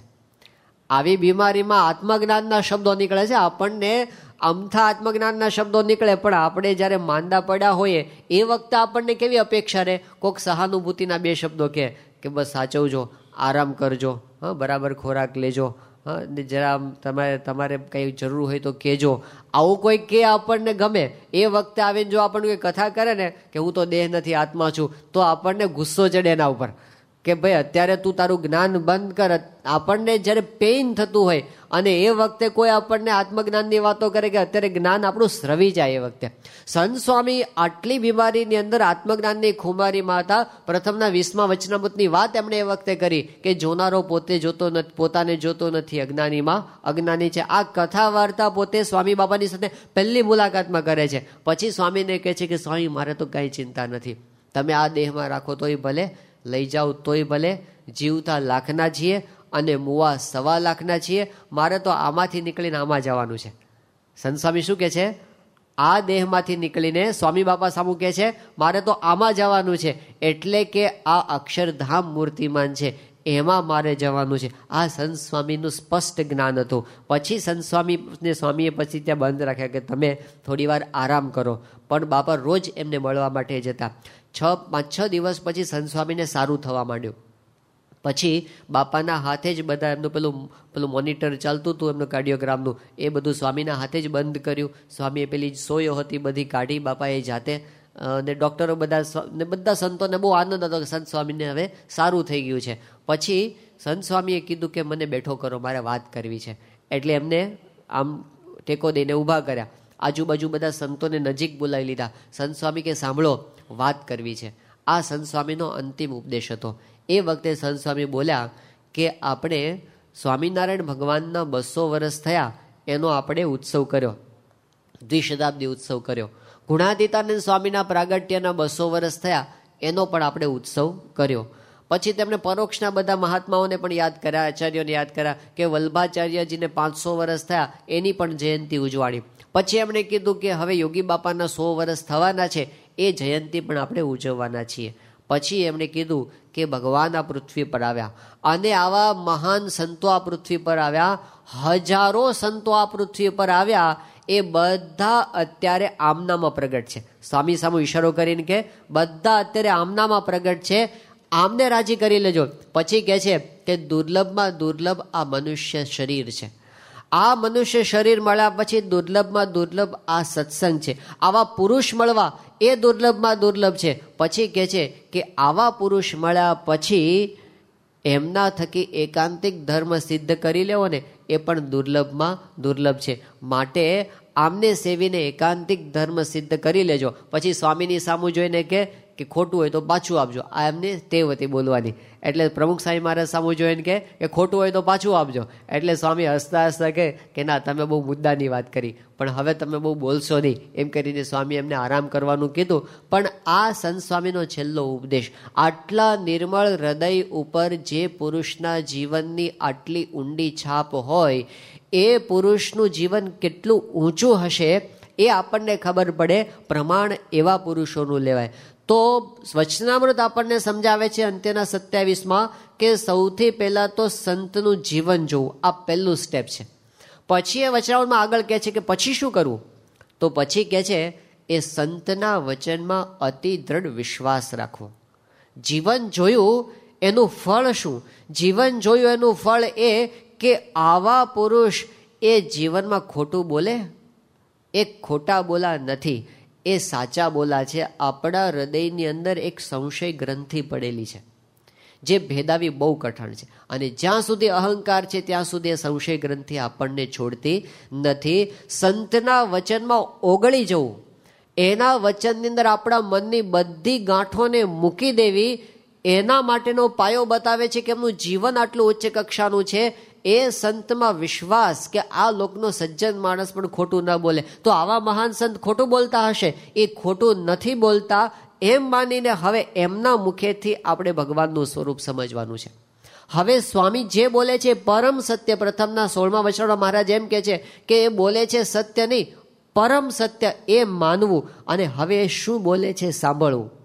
આવી બીમારીમાં આત્મજ્ઞાનના શબ્દો નીકળે છે. આપણને અમથા આત્મજ્ઞાનના શબ્દો નીકળે, પણ આપણે જ્યારે માંદા પડ્યા હોઈએ, એ વખતે આપણને કેવી અપેક્ષા રહે? કોઈક સહાનુભૂતિના બે શબ્દો કે કે, બસ સાચવજો, આરામ કરજો, હા, બરાબર ખોરાક લેજો, હા જરા તમારે તમારે કંઈ જરૂર હોય તો કહેજો. આવું કોઈ કે આપણને ગમે, એ વખતે આવીને જો આપણને કોઈ કથા કરે ને કે, હું તો દેહ નથી, આત્મા છું, તો આપણને ગુસ્સો ચડે એના ઉપર. કે ભાઈ અત્યારે તું તારું જ્ઞાન બંધ કર. આપણને જ્યારે પેઇન થતું હોય, અને એ વખતે કોઈ આપણને આત્મજ્ઞાનની વાતો કરે કે અત્યારે જ્ઞાન આપણું સ્રવી જાય એ વખતે. સંત સ્વામી આટલી બીમારીની અંદર આત્મજ્ઞાનની ખુમારીમાં હતા પ્રથમના વીસમા વચનામૃતની વાત એમણે એ વખતે કરી કે જોનારો પોતે જોતો નથી પોતાને જોતો નથી અજ્ઞાનીમાં. અજ્ઞાની છે. આ કથા વાર્તા પોતે સ્વામી બાબાની સાથે પહેલી મુલાકાતમાં કરે છે. પછી સ્વામીને કહે છે કે, સ્વામી, મારે તો કાંઈ ચિંતા નથી. તમે આ દેહમાં રાખો તોય ભલે. લઈ જાઓ તોય ભલે, જીવતા લાખના છીએ અને મુવા સવા લાખના છીએ. મારે તો આમાંથી નીકળીને આમાં જવાનું છે. સંત શું કે છે? આ દેહમાંથી નીકળીને સ્વામી બાપા સામુ કહે છે, મારે તો આમાં જવાનું છે. એટલે કે આ અક્ષરધામ મૂર્તિમાન છે, એમાં મારે જવાનું છે. આ સંત સ્પષ્ટ જ્ઞાન હતું. પછી સંત સ્વામીએ પછી ત્યાં બંધ રાખ્યા કે તમે થોડી વાર આરામ કરો. પણ બાપા રોજ એમને મળવા માટે જતા. છ, પાંચ, છ દિવસ પછી સંસ્વામીને સારું થવા માંડ્યું. પછી બાપાના હાથે જ બધા એમનું પેલું પેલું મોનિટર ચાલતું હતું, એમનું કાર્ડિયોગ્રામનું એ બધું સ્વામીના હાથે જ બંધ કર્યું. સ્વામીએ પેલી સોયો હતી, બધી કાઢી બાપાએ જાતે અને ડૉક્ટરો બધા ને બધા સંતોને બહુ આનંદ હતો કે સંત સ્વામીને હવે સારું થઈ ગયું છે. પછી સંત સ્વામીએ કીધું કે મને બેઠો કરો, મારે વાત કરવી છે. એટલે એમને આમ ટેકો દઈને ઊભા કર્યા. આજુબાજુ બધા સંતોને નજીક બોલાવી લીધા. સંત સ્વામી કે સાંભળો, વાત કરવી છે. આ સંત સ્વામીનો અંતિમ ઉપદેશ હતો. એ વખતે સંત સ્વામી બોલ્યા કે આપણે સ્વામિનારાયણ ભગવાનના બસો વર્ષ થયા, એનો આપણે ઉત્સવ કર્યો. દ્વિશતાબ્દી ઉત્સવ કર્યો. ગુણાતીતાનંદ સ્વામીના પ્રાગટ્યના બસો વર્ષ થયા, એનો પણ આપણે ઉત્સવ કર્યો. પછી તેમણે પરોક્ષના બધા મહાત્માઓને પણ યાદ કર્યા, આચાર્યોને યાદ કર્યા કે વલ્ભાચાર્યજીને પાંચસો વર્ષ થયા, એની પણ જયંતિ ઉજવાડી. પછી એમણે કીધું કે હવે યોગી બાપાના સો વર્ષ થવાના છે, એ જયંતિ પણ આપણે ઉજવવાના છીએ. પછી એમણે કીધું કે ભગવાન આ પૃથ્વી પર આવ્યા. અને આવા મહાન સંતો આ પૃથ્વી પર આવ્યા, હજારો સંતો આ પૃથ્વી પર આવ્યા, એ બધા અત્યારે આમનામાં પ્રગટ છે. સ્વામી સામુ ઈશારો કરીને કે બધા અત્યારે આમનામાં પ્રગટ છે આમને રાજી કરી લેજો. પછી કહે છે કે દુર્લભમાં દુર્લભ આ મનુષ્ય શરીર છે. આ મનુષ્ય શરીર મળ્યા પછી દુર્લભમાં દુર્લભ આ સત્સંગ છે. આવા પુરુષ મળવા એ દુર્લભમાં દુર્લભ છે. પછી કહે છે કે આવા પુરુષ મળ્યા પછી એમના થકી એકાંતિક ધર્મ સિદ્ધ કરી લેવો ને, એ પણ દુર્લભમાં દુર્લભ છે. માટે આમને સેવીને એકાંતિક ધર્મ સિદ્ધ કરી લેજો. પછી સ્વામીની સામું જોઈને કે કે ખોટું હોય તો પાછું આપજો. આ એમને ટેવ હતી બોલવાની. એટલે પ્રમુખ સ્વામી મહારાજ સામું જોઈને કે ખોટું હોય તો પાછું આપજો. એટલે સ્વામી હસતા હસતા કે કે ના, તમે બહુ મુદ્દાની વાત કરી. પણ હવે તમે બહુ બોલશો નહીં. એમ કરીને સ્વામી એમને આરામ કરવાનું કીધું. પણ આ સંત સ્વામીનો છેલ્લો ઉપદેશ, આટલા નિર્મળ હૃદય ઉપર જે પુરુષના જીવનની આટલી ઊંડી છાપ હોય, એ પુરુષનું જીવન કેટલું ઊંચું હશે એ આપણને ખબર પડે. પ્રમાણ એવા પુરુષોનું લેવાય. તો વચનામૃત આપણને સમજાવે છે અંત્યના સત્યાવીસમાં કે સૌથી પહેલાં તો સંતનું જીવન જોવું. આ પહેલું સ્ટેપ છે. પછી એ વચનામૃતમાં આગળ કહે છે કે પછી શું કરવું? તો પછી કહે છે, એ સંતના વચનમાં અતિ દ્રઢ વિશ્વાસ રાખવો. જીવન જોયું એનું ફળ શું? જીવન જોયું એનું ફળ એ કે આવા પુરુષ એ જીવનમાં ખોટું બોલે? એ ખોટા બોલા નથી. એ સાચા બોલા છે, આપણા હૃદયની અંદર એક સંશય ગ્રંથિ પડેલી છે, જે ભેદાવી બહુ કઠણ છે. અને જ્યાં સુધી અહંકાર છે, ત્યાં સુધી એ સંશય ગ્રંથિ આપણને છોડતી નથી. સંતના વચનમાં ઓગળી જવું, એના વચનની અંદર આપણા મનની બધી ગાંઠોને મૂકી દેવી, એના માટેનો પાયો બતાવે છે કે એમનું જીવન આટલું ઉચ્ચ કક્ષાનું છે એ સંતમાં વિશ્વાસ કે આ લોકનો સજ્જન માણસ પણ ખોટું ન બોલે. તો આવા મહાન સંત ખોટું બોલતા હશે? એ ખોટું નથી બોલતા. એમ માનીને હવે એમના મુખેથી આપણે ભગવાનનું સ્વરૂપ સમજવાનું છે. હવે સ્વામી જે બોલે છે પરમ સત્ય પ્રથમના સોળમા વચનમાં મહારાજ એમ કે છે કે એ બોલે છે સત્ય નહીં, પરમ સત્ય એ માનવું. અને હવે શું બોલે છે સાંભળવું.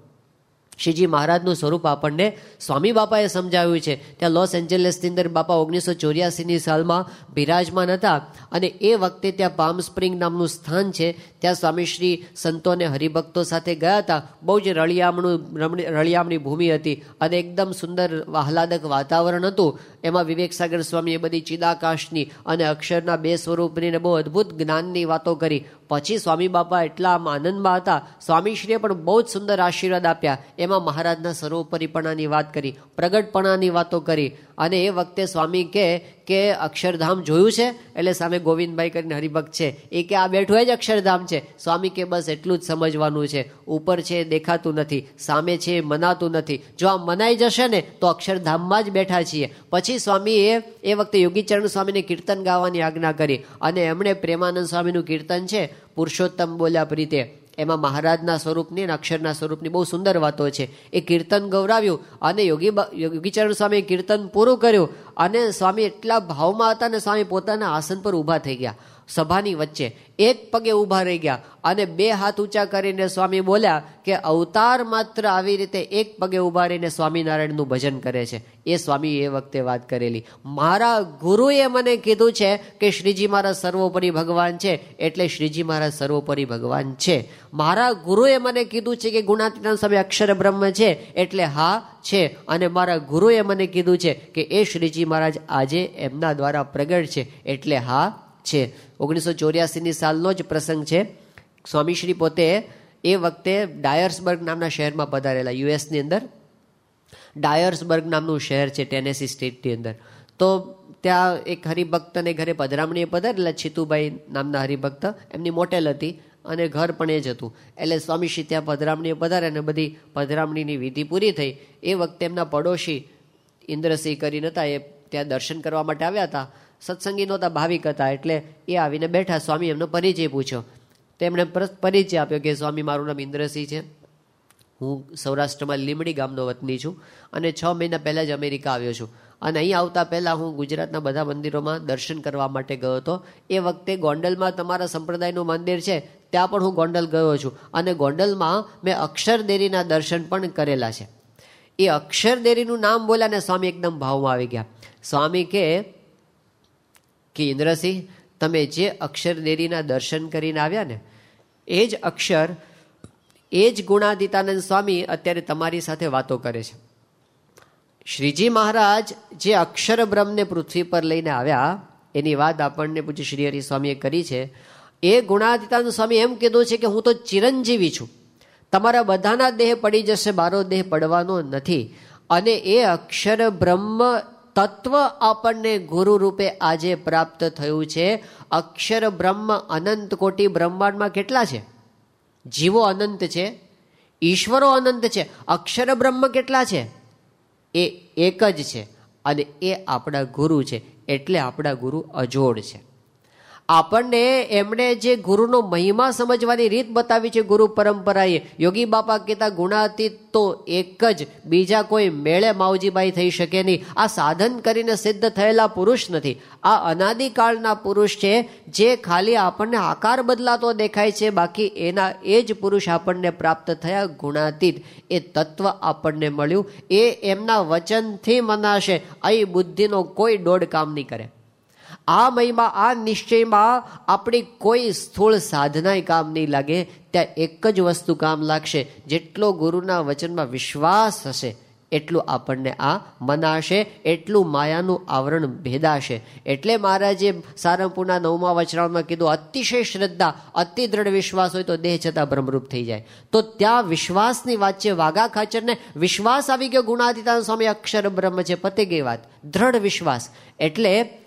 શ્રીજી મહારાજનું સ્વરૂપ આપણને સ્વામી બાપાએ સમજાવ્યું છે. ત્યાં લોસ એન્જલસની અંદર બાપા ઓગણીસો ચોર્યાસીની સાલમાં બિરાજમાન હતા અને એ વખતે ત્યાં પામ સ્પ્રિંગ નામનું સ્થાન છે. ત્યાં સ્વામી શ્રી સંતો અને હરિભક્તો સાથે ગયા હતા. બહુ જ રળિયામણું રળિયામણી ભૂમિ હતી અને એકદમ સુંદર આહલાદક વાતાવરણ હતું. એમાં વિવેક સાગર સ્વામીએ બધી ચિદાકાશની અને અક્ષરના બે સ્વરૂપની બહુ અદ્ભુત જ્ઞાનની વાતો કરી. પછી સ્વામી બાપા એટલા આનંદમાં હતા. સ્વામીશ્રીએ પણ બહુ જ સુંદર આશીર્વાદ આપ્યા. એમાં મહારાજના સર્વોપરીપણાની વાત કરી, પ્રગટપણાની વાતો કરી. અને એ વખતે સ્વામી કે કે અક્ષરધામ જોયું છે? એટલે સામે ગોવિંદભાઈ કરીને હરિભક્ત છે. એ કે, આ બેઠું જ અક્ષરધામ છે. સ્વામી કે, બસ એટલું જ સમજવાનું છે. ઉપર છે દેખાતું નથી. સામે છે મનાતું નથી. જો આ મનાઈ જશે ને, તો અક્ષરધામમાં જ બેઠા છીએ. પછી સ્વામીએ એ વખતે યોગીચરણ સ્વામીને કીર્તન ગાવાની આજ્ઞા કરી. અને એમણે પ્રેમાનંદ સ્વામીનું કીર્તન છે, પુરુષોત્તમ બોલ્યા પ્રીતે એમાં મહારાજના સ્વરૂપની અને અક્ષરના સ્વરૂપની બહુ સુંદર વાતો છે. એ કીર્તન ગૌરાવ્યું અને યોગી યોગીચરણ સ્વામીએ કીર્તન પૂરું કર્યું અને સ્વામી એટલા ભાવમાં હતા ને સ્વામી પોતાના આસન પર ઊભા થઈ ગયા. સભાની વચ્ચે એક પગે ઊભા રહી ગયા અને બે હાથ ઊંચા કરીને સ્વામી બોલ્યા કે અવતાર માત્ર આવી રીતે એક પગે ઊભા રહીને સ્વામિનારાયણનું ભજન કરે છે. એ સ્વામી એ વખતે વાત કરેલી. મારા ગુરુએ મને કીધું છે કે શ્રીજી મારા સર્વોપરી ભગવાન છે, એટલે શ્રીજી મારા સર્વોપરી ભગવાન છે. મારા ગુરુએ મને કીધું છે કે ગુણાતીતાન સ્વામી અક્ષર બ્રહ્મ છે, એટલે હા છે. અને મારા ગુરુએ મને કીધું છે કે એ શ્રીજી મહારાજ આજે એમના દ્વારા પ્રગટ છે, એટલે હા છે. ઓગણીસો ચોર્યાસીની સાલનો જ પ્રસંગ છે. સ્વામીશ્રી પોતે એ વખતે ડાયર્સબર્ગ નામના શહેરમાં પધારેલા યુએસની અંદર. ડાયર્સબર્ગ નામનું શહેર છે ટેનેસી સ્ટેટની અંદર. તો ત્યાં એક હરિભક્તને ઘરે પધરામણીએ પધારેલા છીતુભાઈ નામના હરિભક્ત. એમની મોટેલ હતી અને ઘર પણ એ જ હતું. એટલે સ્વામીશ્રી ત્યાં પધરામણીએ પધારે અને બધી પધરામણીની વિધિ પૂરી થઈ. એ વખતે એમના પડોશી ઇન્દ્રસિંહ કરીને હતા એ ત્યાં દર્શન કરવા માટે આવ્યા હતા. સત્સંગી નહોતા ભાવિક હતા એટલે એ આવીને બેઠા. સ્વામી એમનો પરિચય પૂછ્યો. તેમણે પરિચય આપ્યો કે, સ્વામી, મારું નામ ઇન્દ્રસિંહ છે. હું સૌરાષ્ટ્રમાં લીમડી ગામનો વતની છું અને છ મહિના પહેલાં જ અમેરિકા આવ્યો છું. અને અહીં આવતા પહેલાં હું ગુજરાતના બધા મંદિરોમાં દર્શન કરવા માટે ગયો હતો. એ વખતે ગોંડલમાં તમારા સંપ્રદાયનું મંદિર છે, ત્યાં પણ હું ગોંડલ ગયો છું. અને ગોંડલમાં મેં અક્ષરદેરીના દર્શન પણ કરેલા છે. એ અક્ષરદેરીનું નામ બોલ્યા ને સ્વામી એકદમ ભાવમાં આવી ગયા. સ્વામી કે કે ઇન્દ્રસિંહ તમે જે અક્ષર દેરીના દર્શન કરીને આવ્યા ને, એ જ અક્ષર, એ જ ગુણાદિતાનંદ સ્વામી અત્યારે તમારી સાથે વાતો કરે છે. શ્રીજી મહારાજ જે અક્ષર બ્રહ્મને પૃથ્વી પર લઈને આવ્યા, એની વાત આપણને પૂછી શ્રી હરિ સ્વામીએ કરી છે. એ ગુણાદિતાનંદ સ્વામી એમ કીધું છે કે હું તો ચિરંજીવી છું. તમારા બધાના દેહ પડી જશે, મારો દેહ પડવાનો નથી. અને એ અક્ષર બ્રહ્મ તત્વ આપણને ગુરુ રૂપે આજે પ્રાપ્ત થયું છે. અક્ષર બ્રહ્મ અનંત કોટી બ્રહ્માંડમાં કેટલા છે? જીવો અનંત છે. ઈશ્વરો અનંત છે. અક્ષર બ્રહ્મ કેટલા છે? એ એક જ છે. અને એ આપણા ગુરુ છે. એટલે આપણા ગુરુ અજોડ છે. આપણને એમણે જે ગુરુનો મહિમા સમજવાની રીત બતાવી છે ગુરુ પરંપરાએ, યોગી બાપા કહેતા ગુણાતીત તો એક જ, બીજા કોઈ મેળે માવજીબાઈ થઈ શકે નહીં. આ સાધન કરીને સિદ્ધ થયેલા પુરુષ નથી. આ અનાદિકાળના પુરુષ છે, જે ખાલી આપણને આકાર બદલાતો દેખાય છે, બાકી એના એ જ પુરુષ આપણને પ્રાપ્ત થયા ગુણાતીત. એ તત્વ આપણને મળ્યું. એ એમના વચનથી મનાશે. અહીં બુદ્ધિનો કોઈ દોડ કામ નહીં કરે. આ મહિમા, આ નિશ્ચયમાં આપણી કોઈ સ્થૂળ સાધનાય કામ નહીં લાગે, ત્યાં એક જ વસ્તુ કામ લાગશે. જેટલો ગુરુના વચનમાં વિશ્વાસ હશે, એટલું આપણને આ મનાશે એટલું માયાનું આવરણ ભેદાશે. એટલે મહારાજે સારંગપુરના નવમા વચરાણમાં કીધું, અતિશય શ્રદ્ધા, અતિ દ્રઢ વિશ્વાસ હોય તો દેહ છતાં ભ્રમરૂપ થઈ જાય. તો ત્યાં વિશ્વાસની વાત છે વાઘા ખાચરને વિશ્વાસ આવી ગયો ગુણાતીતાન સ્વામી અક્ષર બ્રહ્મ છે, પતે ગઈ વાત. દ્રઢ વિશ્વાસ. એટલે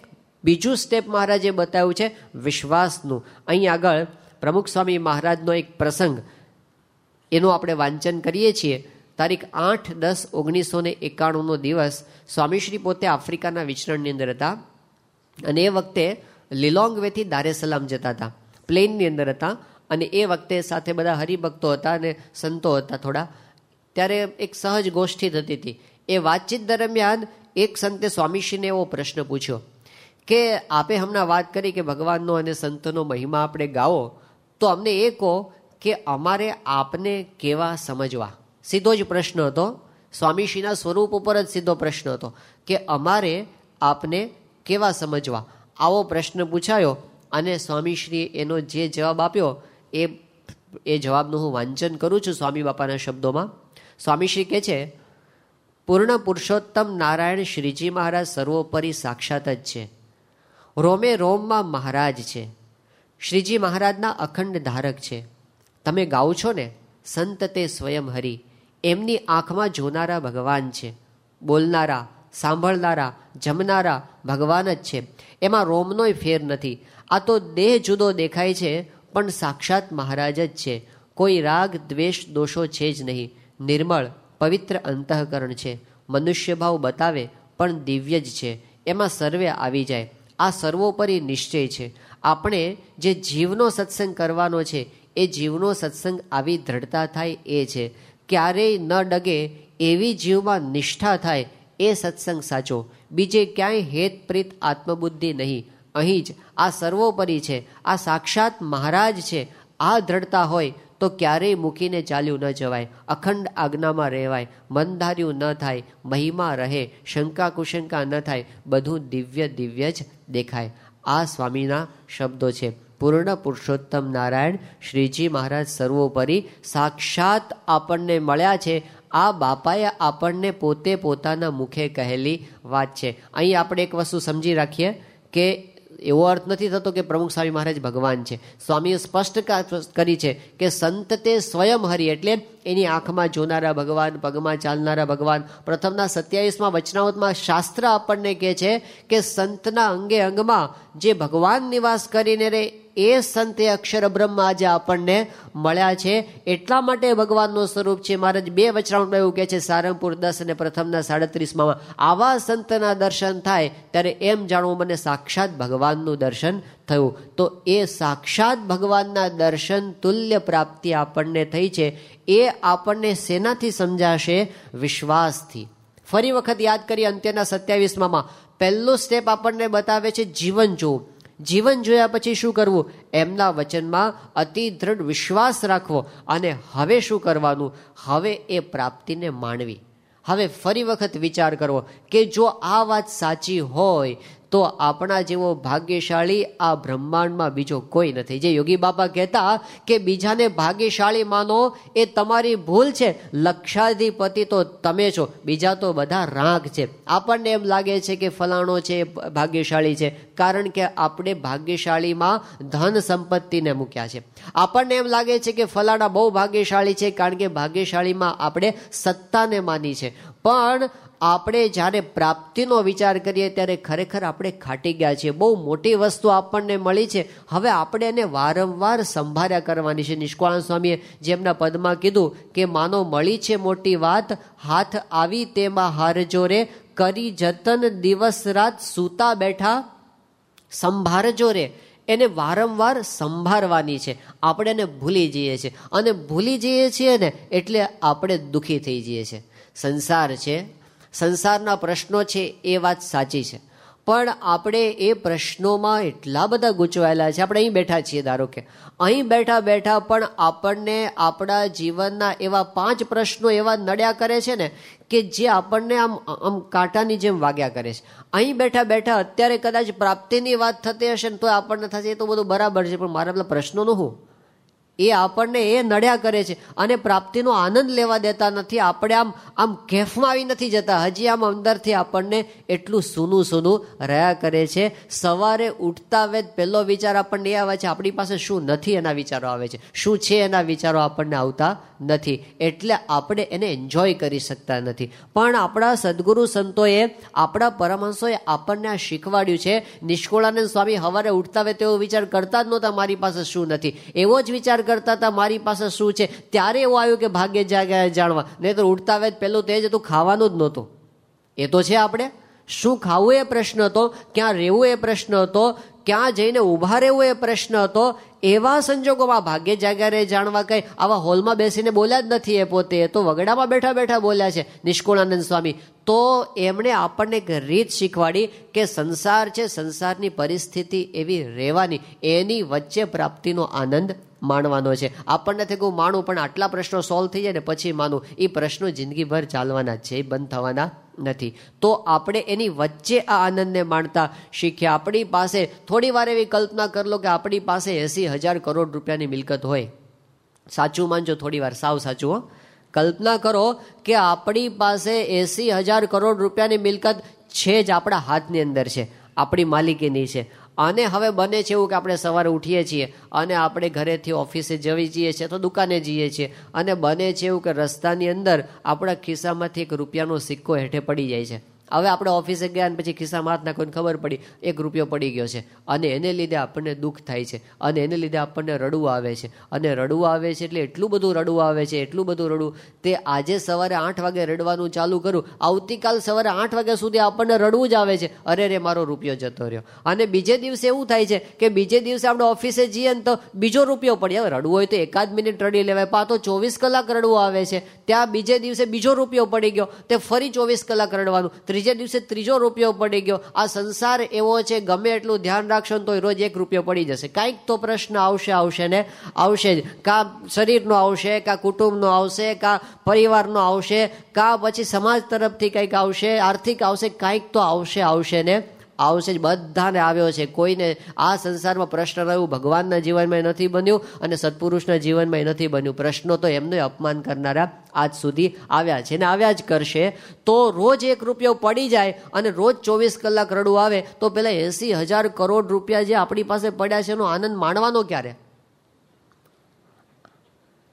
બીજું સ્ટેપ મહારાજે બતાવ્યું છે વિશ્વાસનું. અહીં આગળ પ્રમુખ સ્વામી મહારાજનો એક પ્રસંગ. એનું આપણે વાંચન કરીએ છીએ. તારીખ આઠ દસ ઓગણીસો ને એકાણુંનો દિવસ સ્વામીશ્રી પોતે આફ્રિકાના વિચરણની અંદર હતા. અને એ વખતે લિલોંગ વેથી દારેસલામ જતા હતા. પ્લેનની અંદર હતા. અને એ વખતે સાથે બધા હરિભક્તો હતા અને સંતો હતા થોડા. ત્યારે એક સહજ ગોષ્ઠી થતી હતી. એ વાતચીત દરમિયાન એક સંતે સ્વામીશ્રીને એવો પ્રશ્ન પૂછ્યો. કે આપે હમણાં વાત કરી કે ભગવાનનો અને સંતનો મહિમા આપણે ગાવો, તો અમને એ કહો કે અમારે આપને કેવા સમજવા? સીધો જ પ્રશ્ન હતો. સ્વામીશ્રીના સ્વરૂપ ઉપર જ સીધો પ્રશ્ન હતો કે અમારે આપને કેવા સમજવા? આવો પ્રશ્ન પૂછાયો અને સ્વામીશ્રીએ એનો જે જવાબ આપ્યો એ એ જવાબનું હું વાંચન કરું છું સ્વામી બાપાના શબ્દોમાં. સ્વામીશ્રી કહે છે, પૂર્ણ પુરુષોત્તમ નારાયણ શ્રીજી મહારાજ સર્વોપરી સાક્ષાત જ છે. રોમે રોમમાં મહારાજ છે. શ્રીજી મહારાજના અખંડ ધારક છે. તમે ગાઓ છો ને, સંત તે સ્વયં હરિ, એમની આંખમાં જોનારા ભગવાન છે. બોલનારા, સાંભળનારા, જમનારા ભગવાન જ છે. એમાં રોમનોય ફેર નથી. આ તો દેહ જુદો દેખાય છે, પણ સાક્ષાત મહારાજ જ છે. કોઈ રાગ, દ્વેષ, દોષો છે જ નહીં. નિર્મળ, પવિત્ર અંતઃકરણ છે. મનુષ્યભાવ બતાવે, પણ દિવ્ય જ છે. એમાં સર્વે આવી જાય. આ સર્વોપરી નિશ્ચય છે. આપણે જે જીવનો સત્સંગ કરવાનો છે, એ જીવનો સત્સંગ આવી દ્રઢતા થાય એ છે. ક્યારેય ન ડગે એવી જીવમાં નિષ્ઠા થાય એ સત્સંગ સાચો. બીજે ક્યાંય હેતપ્રીત આત્મબુદ્ધિ નહીં. અહીં જ આ સર્વોપરી છે. આ સાક્ષાત મહારાજ છે. આ દ્રઢતા હોય તો ક્યારેય મૂકીને ચાલ્યું ન જવાય. અખંડ આજ્ઞામાં રહેવાય. મનધાર્યું ન થાય. મહિમા રહે. શંકા કુશંકા ન થાય. બધું દિવ્ય દિવ્ય જ દેખાય. આ સ્વામીના શબ્દો છે. પૂર્ણ પુરુષોત્તમ નારાયણ શ્રીજી મહારાજ સર્વોપરી સાક્ષાત આપણને મળ્યા છે. આ બાપાએ આપણને પોતે પોતાના મુખે કહેલી વાત છે. અહીં આપણે એક વસ્તુ સમજી રાખીએ કે એવો અર્થ નથી થતો કે પ્રમુખ સ્વામી મહારાજ ભગવાન છે. સ્વામીએ સ્પષ્ટ કરી છે કે સંત તે સ્વયં હરિ એટલે એની આંખમાં જોનારા ભગવાન, પગમાં ચાલનારા ભગવાન, પ્રથમના સત્યાવીસમાં વચનાવતમાં શાસ્ત્ર આપણને કહે છે કે સંતના અંગે અંગમાં જે ભગવાન નિવાસ કરીને રે એ સંત અક્ષર બ્રહ્મ આજે આપણને મળ્યા છે. એટલા માટે ભગવાનનું સ્વરૂપ છે. મહારાજ બે વચરાઉન્ડમાં એવું કહે છે, સારંગપુર દસ અને પ્રથમના સાડત્રીસમાં, આવા સંતના દર્શન થાય ત્યારે એમ જાણવું મને સાક્ષાત ભગવાનનું દર્શન થયું. તો એ સાક્ષાત ભગવાનના દર્શન તુલ્ય પ્રાપ્તિ આપણને થઈ છે. એ આપણને શેનાથી સમજાશે વિશ્વાસથી. ફરી વખત યાદ કરીએ અંત્યના સત્યાવીસમાં પહેલો સ્ટેપ આપણને બતાવે છે જીવન જોવું. જીવન જોયા પછી શું કરવું? એમના વચનમાં અતિ દ્રઢ વિશ્વાસ રાખવો. અને હવે શું કરવાનું? હવે એ પ્રાપ્તિને માણવી. હવે ફરી વખત વિચાર કરવો કે જો આ વાત સાચી હોય તો આપણા જેવો ભાગ્યશાળી આ બ્રહ્માંડમાં બીજો કોઈ નથી. જે યોગી બાપા કહેતા કે બીજાને ભાગ્યશાળી માનો એ તમારી ભૂલ છે. લક્ષાધિપતિ તો તમે છો. બીજા તો બધા રાંક છે. આપણને એમ લાગે છે કે ફલાણો છે, ભાગ્યશાળી છે. કારણ કે આપણે ભાગ્યશાળીમાં ધન સંપત્તિને મૂક્યા છે. આપણને એમ લાગે છે કે ફલાણા બહુ ભાગ્યશાળી છે, કારણ કે ભાગ્યશાળીમાં આપણે સત્તાને માની છે. પણ આપણે જ્યારે પ્રાપ્તિનો વિચાર કરીએ ત્યારે ખરેખર આપણે ખાટી ગયા છીએ. બહુ મોટી વસ્તુ આપણને મળી છે. હવે આપણે એને વારંવાર સંભાળ્યા કરવાની છે. નિષ્કુળાન સ્વામીએ જેમના પદમાં કીધું કે, માનો મળી છે મોટી વાત, હાથ આવી તેમાં હારજો રે કરી જતન દિવસ રાત સૂતા બેઠા સંભાળજો રે એને વારંવાર સંભાળવાની છે. આપણે એને ભૂલી જઈએ છીએ. અને ભૂલી જઈએ છીએ ને એટલે આપણે દુઃખી થઈ જઈએ છીએ. સંસાર છે સંસારના પ્રશ્નો છે એ વાત સાચી છે. પણ આપણે એ પ્રશ્નોમાં એટલા બધા ગૂંચવાયેલા છે. આપણે અહીં બેઠા છીએ ધારો કે. અહીં બેઠા બેઠા પણ આપણને આપણા જીવનના એવા પાંચ પ્રશ્નો એવા નડ્યા કરે છે ને કે જે આપણને આમ આમ કાંટાની જેમ વાગ્યા કરે છે. અહીં બેઠા બેઠા અત્યારે કદાચ પ્રાપ્તિની વાત થતી હશે ને તો આપણને થશે, એ તો બધું બરાબર છે. પણ મારા બધા પ્રશ્નોનું શું? એ આપણને એ નડ્યા કરે છે. અને પ્રાપ્તિનો આનંદ લેવા દેતા નથી. આપણે આમ આમ કેફમાં આવી નથી જતા. હજી આમ અંદરથી આપણને એટલું સૂનું સૂનું રહ્યા કરે છે. સવારે ઉઠતા વેદ પહેલો વિચાર આપણને એ આવે છે, આપણી પાસે શું નથી એના વિચારો આવે છે. શું છે એના વિચારો આપણને આવતા નથી. એટલે આપણે એને એન્જોય કરી શકતા નથી. પણ આપણા સદગુરુ સંતોએ, આપણા પરમહંસોએ આપણને આ શીખવાડ્યું છે. નિષ્કુળાનંદ સ્વામી સવારે ઉઠતા હોય તેવો વિચાર કરતા જ નહોતા, મારી પાસે શું નથી. એવો જ વિચાર કરતા હતા, મારી પાસે શું છે? ત્યારે એવું આવ્યું કે ભાગ્ય જાગ્યા જાણવા. નહીં તો ઉઠતા વેદ પહેલું તે જ હતું, ખાવાનું જ નહોતું. એ તો છે આપણે. શું ખાવું એ પ્રશ્ન હતો? ક્યાં રહેવું એ પ્રશ્ન હતો? ક્યાં જઈને ઊભા રહેવું એ પ્રશ્ન હતો? એવા સંજોગોમાં ભાગ્ય જાગ્યા રહે જાણવા કઈ આવા હોલમાં બેસીને બોલ્યા જ નથી એ પોતે. તો વગડામાં બેઠા બેઠા બોલ્યા છે, નિષ્કુળાનંદ સ્વામી. તો એમણે આપણને એક રીત શીખવાડી કે સંસાર છે, સંસારની પરિસ્થિતિ એવી રહેવાની, એની વચ્ચે પ્રાપ્તિનો આનંદ માણવાનો છે. આપણને થઈ ગયું માણું, પણ આટલા પ્રશ્નો સોલ્વ થઈ જાય ને પછી માનું. એ પ્રશ્નો જિંદગીભર ચાલવાના છે, એ બંધ થવાના નથી. તો આપણે એની વચ્ચે આ આનંદને માણતા શીખ્યા આપણી પાસે થોડી વાર એવી કલ્પના કરી લો કે આપણી પાસે એસી હજાર કરોડ રૂપિયાની મિલકત હોય. સાચું માનજો થોડી વાર, સાવ સાચું, હો. કલ્પના કરો કે આપણી પાસે એસી હજાર કરોડ રૂપિયાની મિલકત છે જ આપણા હાથની અંદર છે. આપણી માલિકીની છે. અને હવે બને છે એવું કે આપણે સવારે ઉઠીએ છીએ અને આપણે ઘરેથી ઓફિસે જવી જઈએ છીએ તો દુકાને જઈએ છીએ. અને બને છે એવું કે રસ્તાની અંદર આપણા ખિસ્સામાંથી એક રૂપિયાનો સિક્કો હેઠે પડી જાય છે. હવે આપણે ઓફિસે ગયા અને પછી ખિસ્સામાં હાથ નાખોને ખબર પડી. એક રૂપિયો પડી ગયો છે. અને એને લીધે આપણને દુઃખ થાય છે. અને એને લીધે આપણને રડવું આવે છે. અને રડવું આવે છે એટલે એટલું બધું રડવું આવે છે, એટલું બધું રડવું. તે આજે સવારે આઠ વાગે રડવાનું ચાલુ કરું. આવતીકાલ સવારે આઠ વાગ્યા સુધી આપણને રડવું જ આવે છે. અરે રે, મારો રૂપિયો જતો રહ્યો. અને બીજે દિવસે એવું થાય છે કે બીજે દિવસે આપણે ઓફિસે જઈએ ને તો બીજો રૂપિયો પડી. હવે રડવું હોય તો એકાદ મિનિટ રડી લેવાય. પા તો ચોવીસ કલાક રડવું આવે છે. ત્યાં બીજે દિવસે બીજો રૂપિયો પડી ગયો. તે ફરી ચોવીસ કલાક રડવાનું. ત્રીજે દિવસે ત્રીજો રૂપિયો પડી ગયો. આ સંસાર એવો છે, ગમે એટલું ધ્યાન રાખશો તો રોજ એક રૂપિયો પડી જશે. કાંઈક તો પ્રશ્ન આવશે આવશે ને? આવશે જ. કા શરીરનો આવશે, કા કુટુંબનો આવશે, કા પરિવારનો આવશે, કા પછી સમાજ તરફથી કંઈક આવશે, આર્થિક આવશે, કાંઈક તો આવશે આવશે ને? આવશે જ, બધાને આવ્યો છે. કોઈને આ સંસારમાં પ્રશ્ન રહ્યું, ભગવાનના જીવનમાં નથી બન્યું અને સત્પુરુષના જીવનમાં નથી બન્યું. પ્રશ્નો તો એમને અપમાન કરનારા આજ સુધી આવ્યા છે ને આવ્યા જ કરશે. તો રોજ એક રૂપિયો પડી જાય અને રોજ ચોવીસ કલાક રડવું આવે, તો પેલા એસી હજાર કરોડ રૂપિયા જે આપણી પાસે પડ્યા છે એનો આનંદ માણવાનો ક્યારે?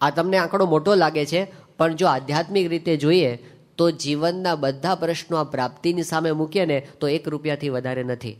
આ તમને આંકડો મોટો લાગે છે, પણ જો આધ્યાત્મિક રીતે જોઈએ તો જીવનના બધા પ્રશ્નો આ પ્રાપ્તિની સામે મૂકીએ ને તો એક રૂપિયાથી વધારે નથી.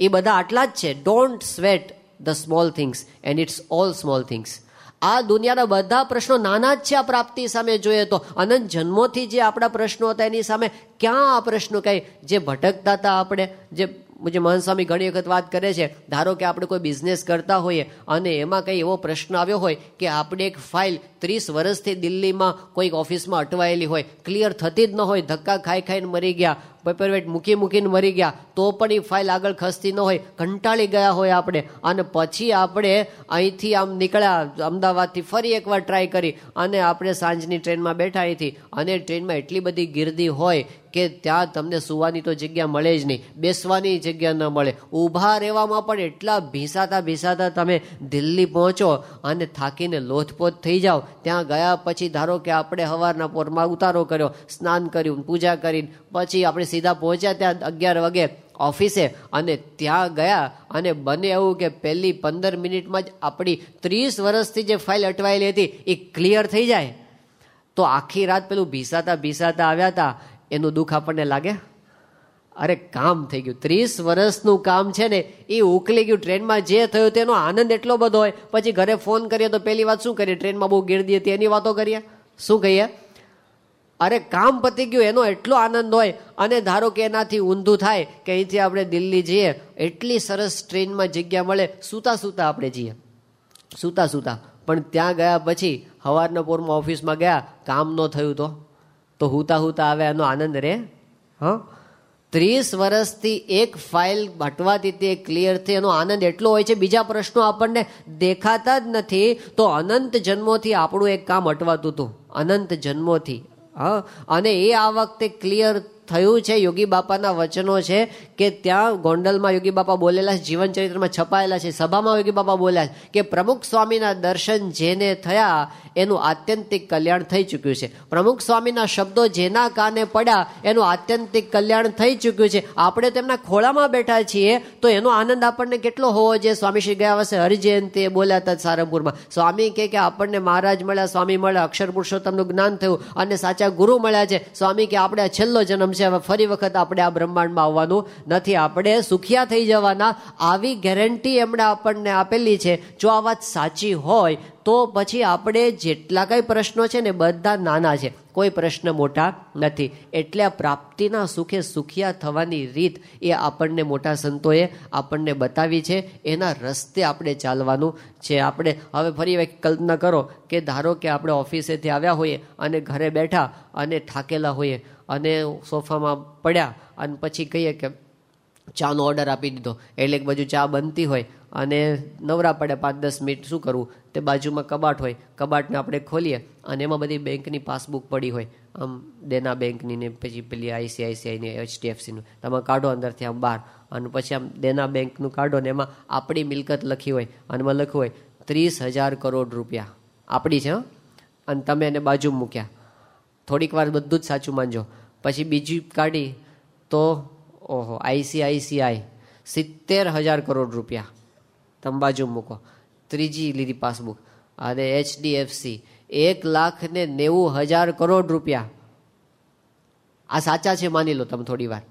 એ બધા આટલા જ છે. Don't sweat the small things and it's all small things આ દુનિયાના બધા પ્રશ્નો નાના જ છે આ પ્રાપ્તિ સામે જોઈએ તો. અનંત જન્મોથી જે આપણા પ્રશ્નો હતા એની સામે ક્યાં આ પ્રશ્નો કઈ? જે ભટકતા હતા આપણે, જે જે મહંત સ્વામી ઘણી વખત વાત કરે છે, ધારો કે આપણે કોઈ બિઝનેસ કરતા હોઈએ અને એમાં કંઈ એવો પ્રશ્ન આવ્યો હોય કે આપણે એક ફાઇલ ત્રીસ વર્ષથી દિલ્હીમાં કોઈક ઓફિસમાં અટવાયેલી હોય ક્લિયર થતી જ ન હોય, ધક્કા ખાઈ ખાઈને મરી ગયા પેપરવેટ મૂકી મૂકીને મરી ગયા, તો પણ એ ફાઇલ આગળ ખસતી ન હોય, કંટાળી ગયા હોય આપણે. અને પછી આપણે અહીંથી આમ નીકળ્યા, અમદાવાદથી ફરી એકવાર ટ્રાય કરી અને આપણે સાંજની ટ્રેનમાં બેઠા અહીંથી. અને ટ્રેનમાં એટલી બધી ગીર્દી હોય કે ત્યાં તમને સુવાની તો જગ્યા મળે જ નહીં. બેસવાની જગ્યા ન મળે. ઊભા રહેવામાં પણ એટલા ભીસાતા ભીસાતા તમે દિલ્હી પહોંચો અને થાકીને લોથપોથ થઈ જાઓ. ત્યાં ગયા પછી ધારો કે આપણે સવારના પોરમાં ઉતારો કર્યો, સ્નાન કર્યું, પૂજા કરીને પછી આપણે સીધા પહોંચ્યા ત્યાં અગિયાર વાગે ઓફિસે અને ત્યાં ગયા અને બને એવું કે પહેલી પંદર મિનિટમાં જ આપણી ત્રીસ વર્ષથી જે ફાઇલ અટવાયેલી હતી એ ક્લિયર થઈ જાય. તો આખી રાત પેલું ભીસાતા ભીસાતા આવ્યા હતા. એનું દુઃખ આપણને લાગે? અરે, કામ થઈ ગયું. ત્રીસ વર્ષનું કામ છે ને, એ ઉકલી ગયું ટ્રેનમાં જે થયું તેનો આનંદ એટલો બધો હોય. પછી ઘરે ફોન કરીએ તો પહેલી વાત શું કરીએ? ટ્રેનમાં બહુ ગીરદી હતી એની વાતો કરીએ? શું કહીએ? અરે, કામ પતી ગયું, એનો એટલો આનંદ હોય. અને ધારો કે એનાથી ઊંધું થાય કે અહીંથી આપણે દિલ્હી જઈએ, એટલી સરસ ટ્રેનમાં જગ્યા મળે. સૂતા સૂતા આપણે જઈએ. સૂતા સૂતા. પણ ત્યાં ગયા પછી સવારના પોરમાં ઓફિસમાં ગયા, કામ ન થયું તો? તો હુતા હુતા આવે એનો આનંદ રે? હા? ત્રીસ વર્ષથી એક ફાઇલ હટવાતી તે ક્લિયર થઈ, એનો આનંદ એટલો હોય છે, બીજા પ્રશ્નો આપણને દેખાતા જ નથી, તો અનંત જન્મોથી આપણું એક કામ અટવાતું હતું. અનંત જન્મોથી. હા? અને એ આ વખતે ક્લિયર થયું છે, યોગી બાપાના વચનો છે કે ત્યાં ગોંડલમાં યોગી બાપા બોલેલા છે, જીવન ચરિત્રમાં છપાયેલા છે, સભામાં યોગી બાપા બોલ્યા કે પ્રમુખ સ્વામીના દર્શન જેને થયા, એનું આત્યંતિક કલ્યાણ થઈ ચૂક્યું છે. પ્રમુખ સ્વામીના શબ્દો જેના કાને પડ્યા, એનું આત્યંતિક કલ્યાણ થઈ ચૂક્યું છે. આપણે તેમના ખોળામાં બેઠા છીએ, તો એનો આનંદ આપણને કેટલો હોવો જોઈએ? સ્વામી શ્રી ગયા વર્ષે હરિજયંતિ બોલ્યા હતા સારંગપુરમાં. સ્વામી કે આપણને મહારાજ મળ્યા, સ્વામી મળ્યા, અક્ષર પુરુષોત્તમનું જ્ઞાન થયું અને સાચા ગુરુ મળ્યા છે. સ્વામી કે, આપણે છેલ્લો જન્મ છે હવે ફરી વખત આપણે આ બ્રહ્માંડમાં આવવાનું નથી. આપણે સુખિયા થઈ જવાના. આવી ગેરંટી એમણે આપણને આપેલી છે. જો આ વાત સાચી હોય, તો પછી આપણે જેટલા કંઈ પ્રશ્નો છે ને બધા નાના છે. કોઈ પ્રશ્ન મોટા નથી. એટલે આ પ્રાપ્તિના સુખે સુખિયા થવાની રીત એ આપણને મોટા સંતોએ આપણને બતાવી છે. એના રસ્તે આપણે ચાલવાનું છે. આપણે હવે ફરી એક કલ્પના કરો કે ધારો કે આપણે ઓફિસેથી આવ્યા હોઈએ અને ઘરે બેઠા અને થાકેલા હોઈએ. અને સોફામાં પડ્યા અને પછી કહીએ કે ચાનો ઓર્ડર આપી દીધો. એટલે એક બાજુ ચા બનતી હોય અને નવરા પડે પાંચ દસ મિનિટ શું કરવું? તે બાજુમાં કબાટ હોય. કબાટને આપણે ખોલીએ અને એમાં બધી બેંકની પાસબુક પડી હોય. આમ દેના બેંકની ને પછી પેલી આઈસીઆઈસીઆઈની એચડીએફસીનું તમે કાઢો અંદરથી આમ બહાર. અને પછી આમ દેના બેંકનું કાઢો ને એમાં આપણી મિલકત લખી હોય. અને એમાં લખ્યું હોય, ત્રીસ હજાર કરોડ રૂપિયા. આપણી છે અને તમે એને બાજુ મૂક્યા. થોડીક વાર બધું જ સાચું માનજો. પછી બીજી કાઢી તો, ઓહો, આઈસીઆઈસીઆઈ, સિત્તેર હજાર કરોડ રૂપિયા. તંબાજુ મૂકો. ત્રીજી લીધી પાસબુક. અને એચડીએફસી, એક લાખ ને નેવું હજાર કરોડ રૂપિયા. આ સાચા છે માની લો તમે થોડી વાર.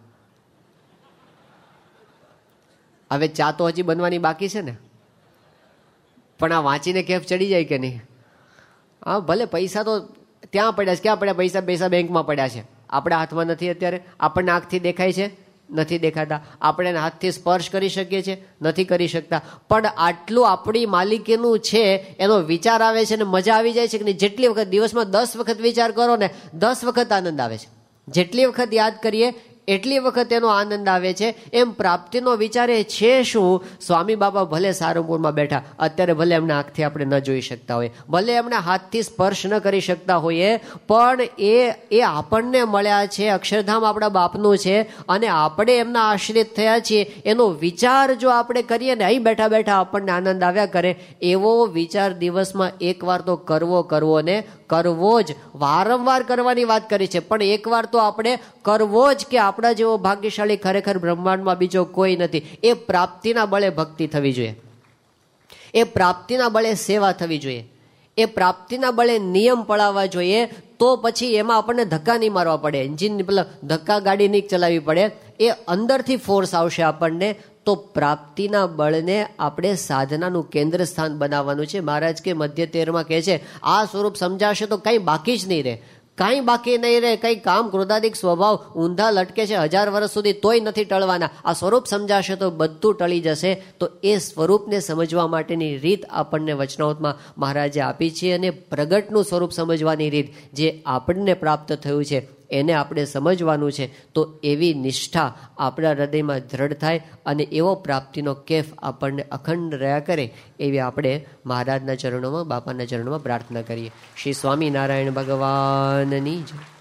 હવે ચા તો હજી બનવાની બાકી છે ને? પણ આ વાંચીને કેફ ચડી જાય કે નહીં? હા, ભલે, પૈસા તો ત્યાં પડ્યા છે, ક્યાં પડ્યા? પૈસા પૈસા બેંકમાં પડ્યા છે. આપણા હાથમાં નથી અત્યારે. આપણને આંખથી દેખાય છે? નથી દેખાતા. આપણે હાથથી સ્પર્શ કરી શકીએ છીએ? નથી કરી શકતા. પણ આટલું આપણી માલિકીનું છે, એનો વિચાર આવે છે ને મજા આવી જાય છે કે જેટલી વખત દિવસમાં દસ વખત વિચાર કરો ને, દસ વખત આનંદ આવે છે. જેટલી વખત યાદ કરીએ એટલી વખત એનો આનંદ આવે છે. એમ પ્રાપ્તિનો વિચાર એ છે શું? સ્વામી બાબા ભલે સારંગપુરમાં બેઠા, અત્યારે ભલે એમના આંખથી આપણે ન જોઈ શકતા હોય, ભલે એમને હાથથી સ્પર્શ ન કરી શકતા હોઈએ, પણ એ એ આપણને મળ્યા છે, અક્ષરધામ આપણા બાપનું છે, અને આપણે એમના આશ્રિત થયા છીએ. એનો વિચાર જો આપણે કરીએ ને અહીં બેઠા બેઠા આપણને આનંદ આવ્યા કરે, એવો વિચાર દિવસમાં એકવાર તો કરવો કરવો ને કરવો જ. વારંવાર કરવાની વાત કરી છે, પણ એકવાર તો આપણે કરવો જ કે આપણા જેવો ભાગ્યશાળી ખરેખર બ્રહ્માંડમાં બીજો કોઈ નથી. એ પ્રાપ્તિના બળે ભક્તિ થવી જોઈએ. એ પ્રાપ્તિના બળે સેવા થવી જોઈએ. એ પ્રાપ્તિના બળે નિયમ પડાવવા જોઈએ, તો પછી એમાં આપણને ધક્કા નહીં મારવા પડે. એન્જિન પેલા ધક્કા ગાડી નહીં ચલાવવી પડે. એ અંદરથી ફોર્સ આવશે આપણને, તો પ્રાપ્તિના બળને આપણે સાધનાનું કેન્દ્ર સ્થાન બનાવવાનું છે. મહારાજ કે મધ્ય તેરમાં કહે છે, આ સ્વરૂપ સમજાશે તો કંઈ બાકી જ નહીં રહે. કાંઈ બાકી નહીં રહે, કંઈ કામ ક્રોધાદિક સ્વભાવ ઊંધા લટકે છે, હજાર વર્ષ સુધી તોય નથી ટળવાના. આ સ્વરૂપ સમજાશે તો બધું ટળી જશે. તો એ સ્વરૂપને સમજવા માટેની રીત આપણને વચનાવતમાં મહારાજે આપી છે અને પ્રગટનું સ્વરૂપ સમજવાની રીત જે આપણને પ્રાપ્ત થયું છે. એને આપણે સમજવાનું છે, તો એવી નિષ્ઠા આપણા હૃદયમાં દ્રઢ થાય અને એવો પ્રાપ્તિનો કેફ આપણને અખંડ રહ્યા કરે એવી આપણે મહારાજના ચરણોમાં, બાપાના ચરણોમાં પ્રાર્થના કરીએ. શ્રી સ્વામિનારાયણ ભગવાનની જય.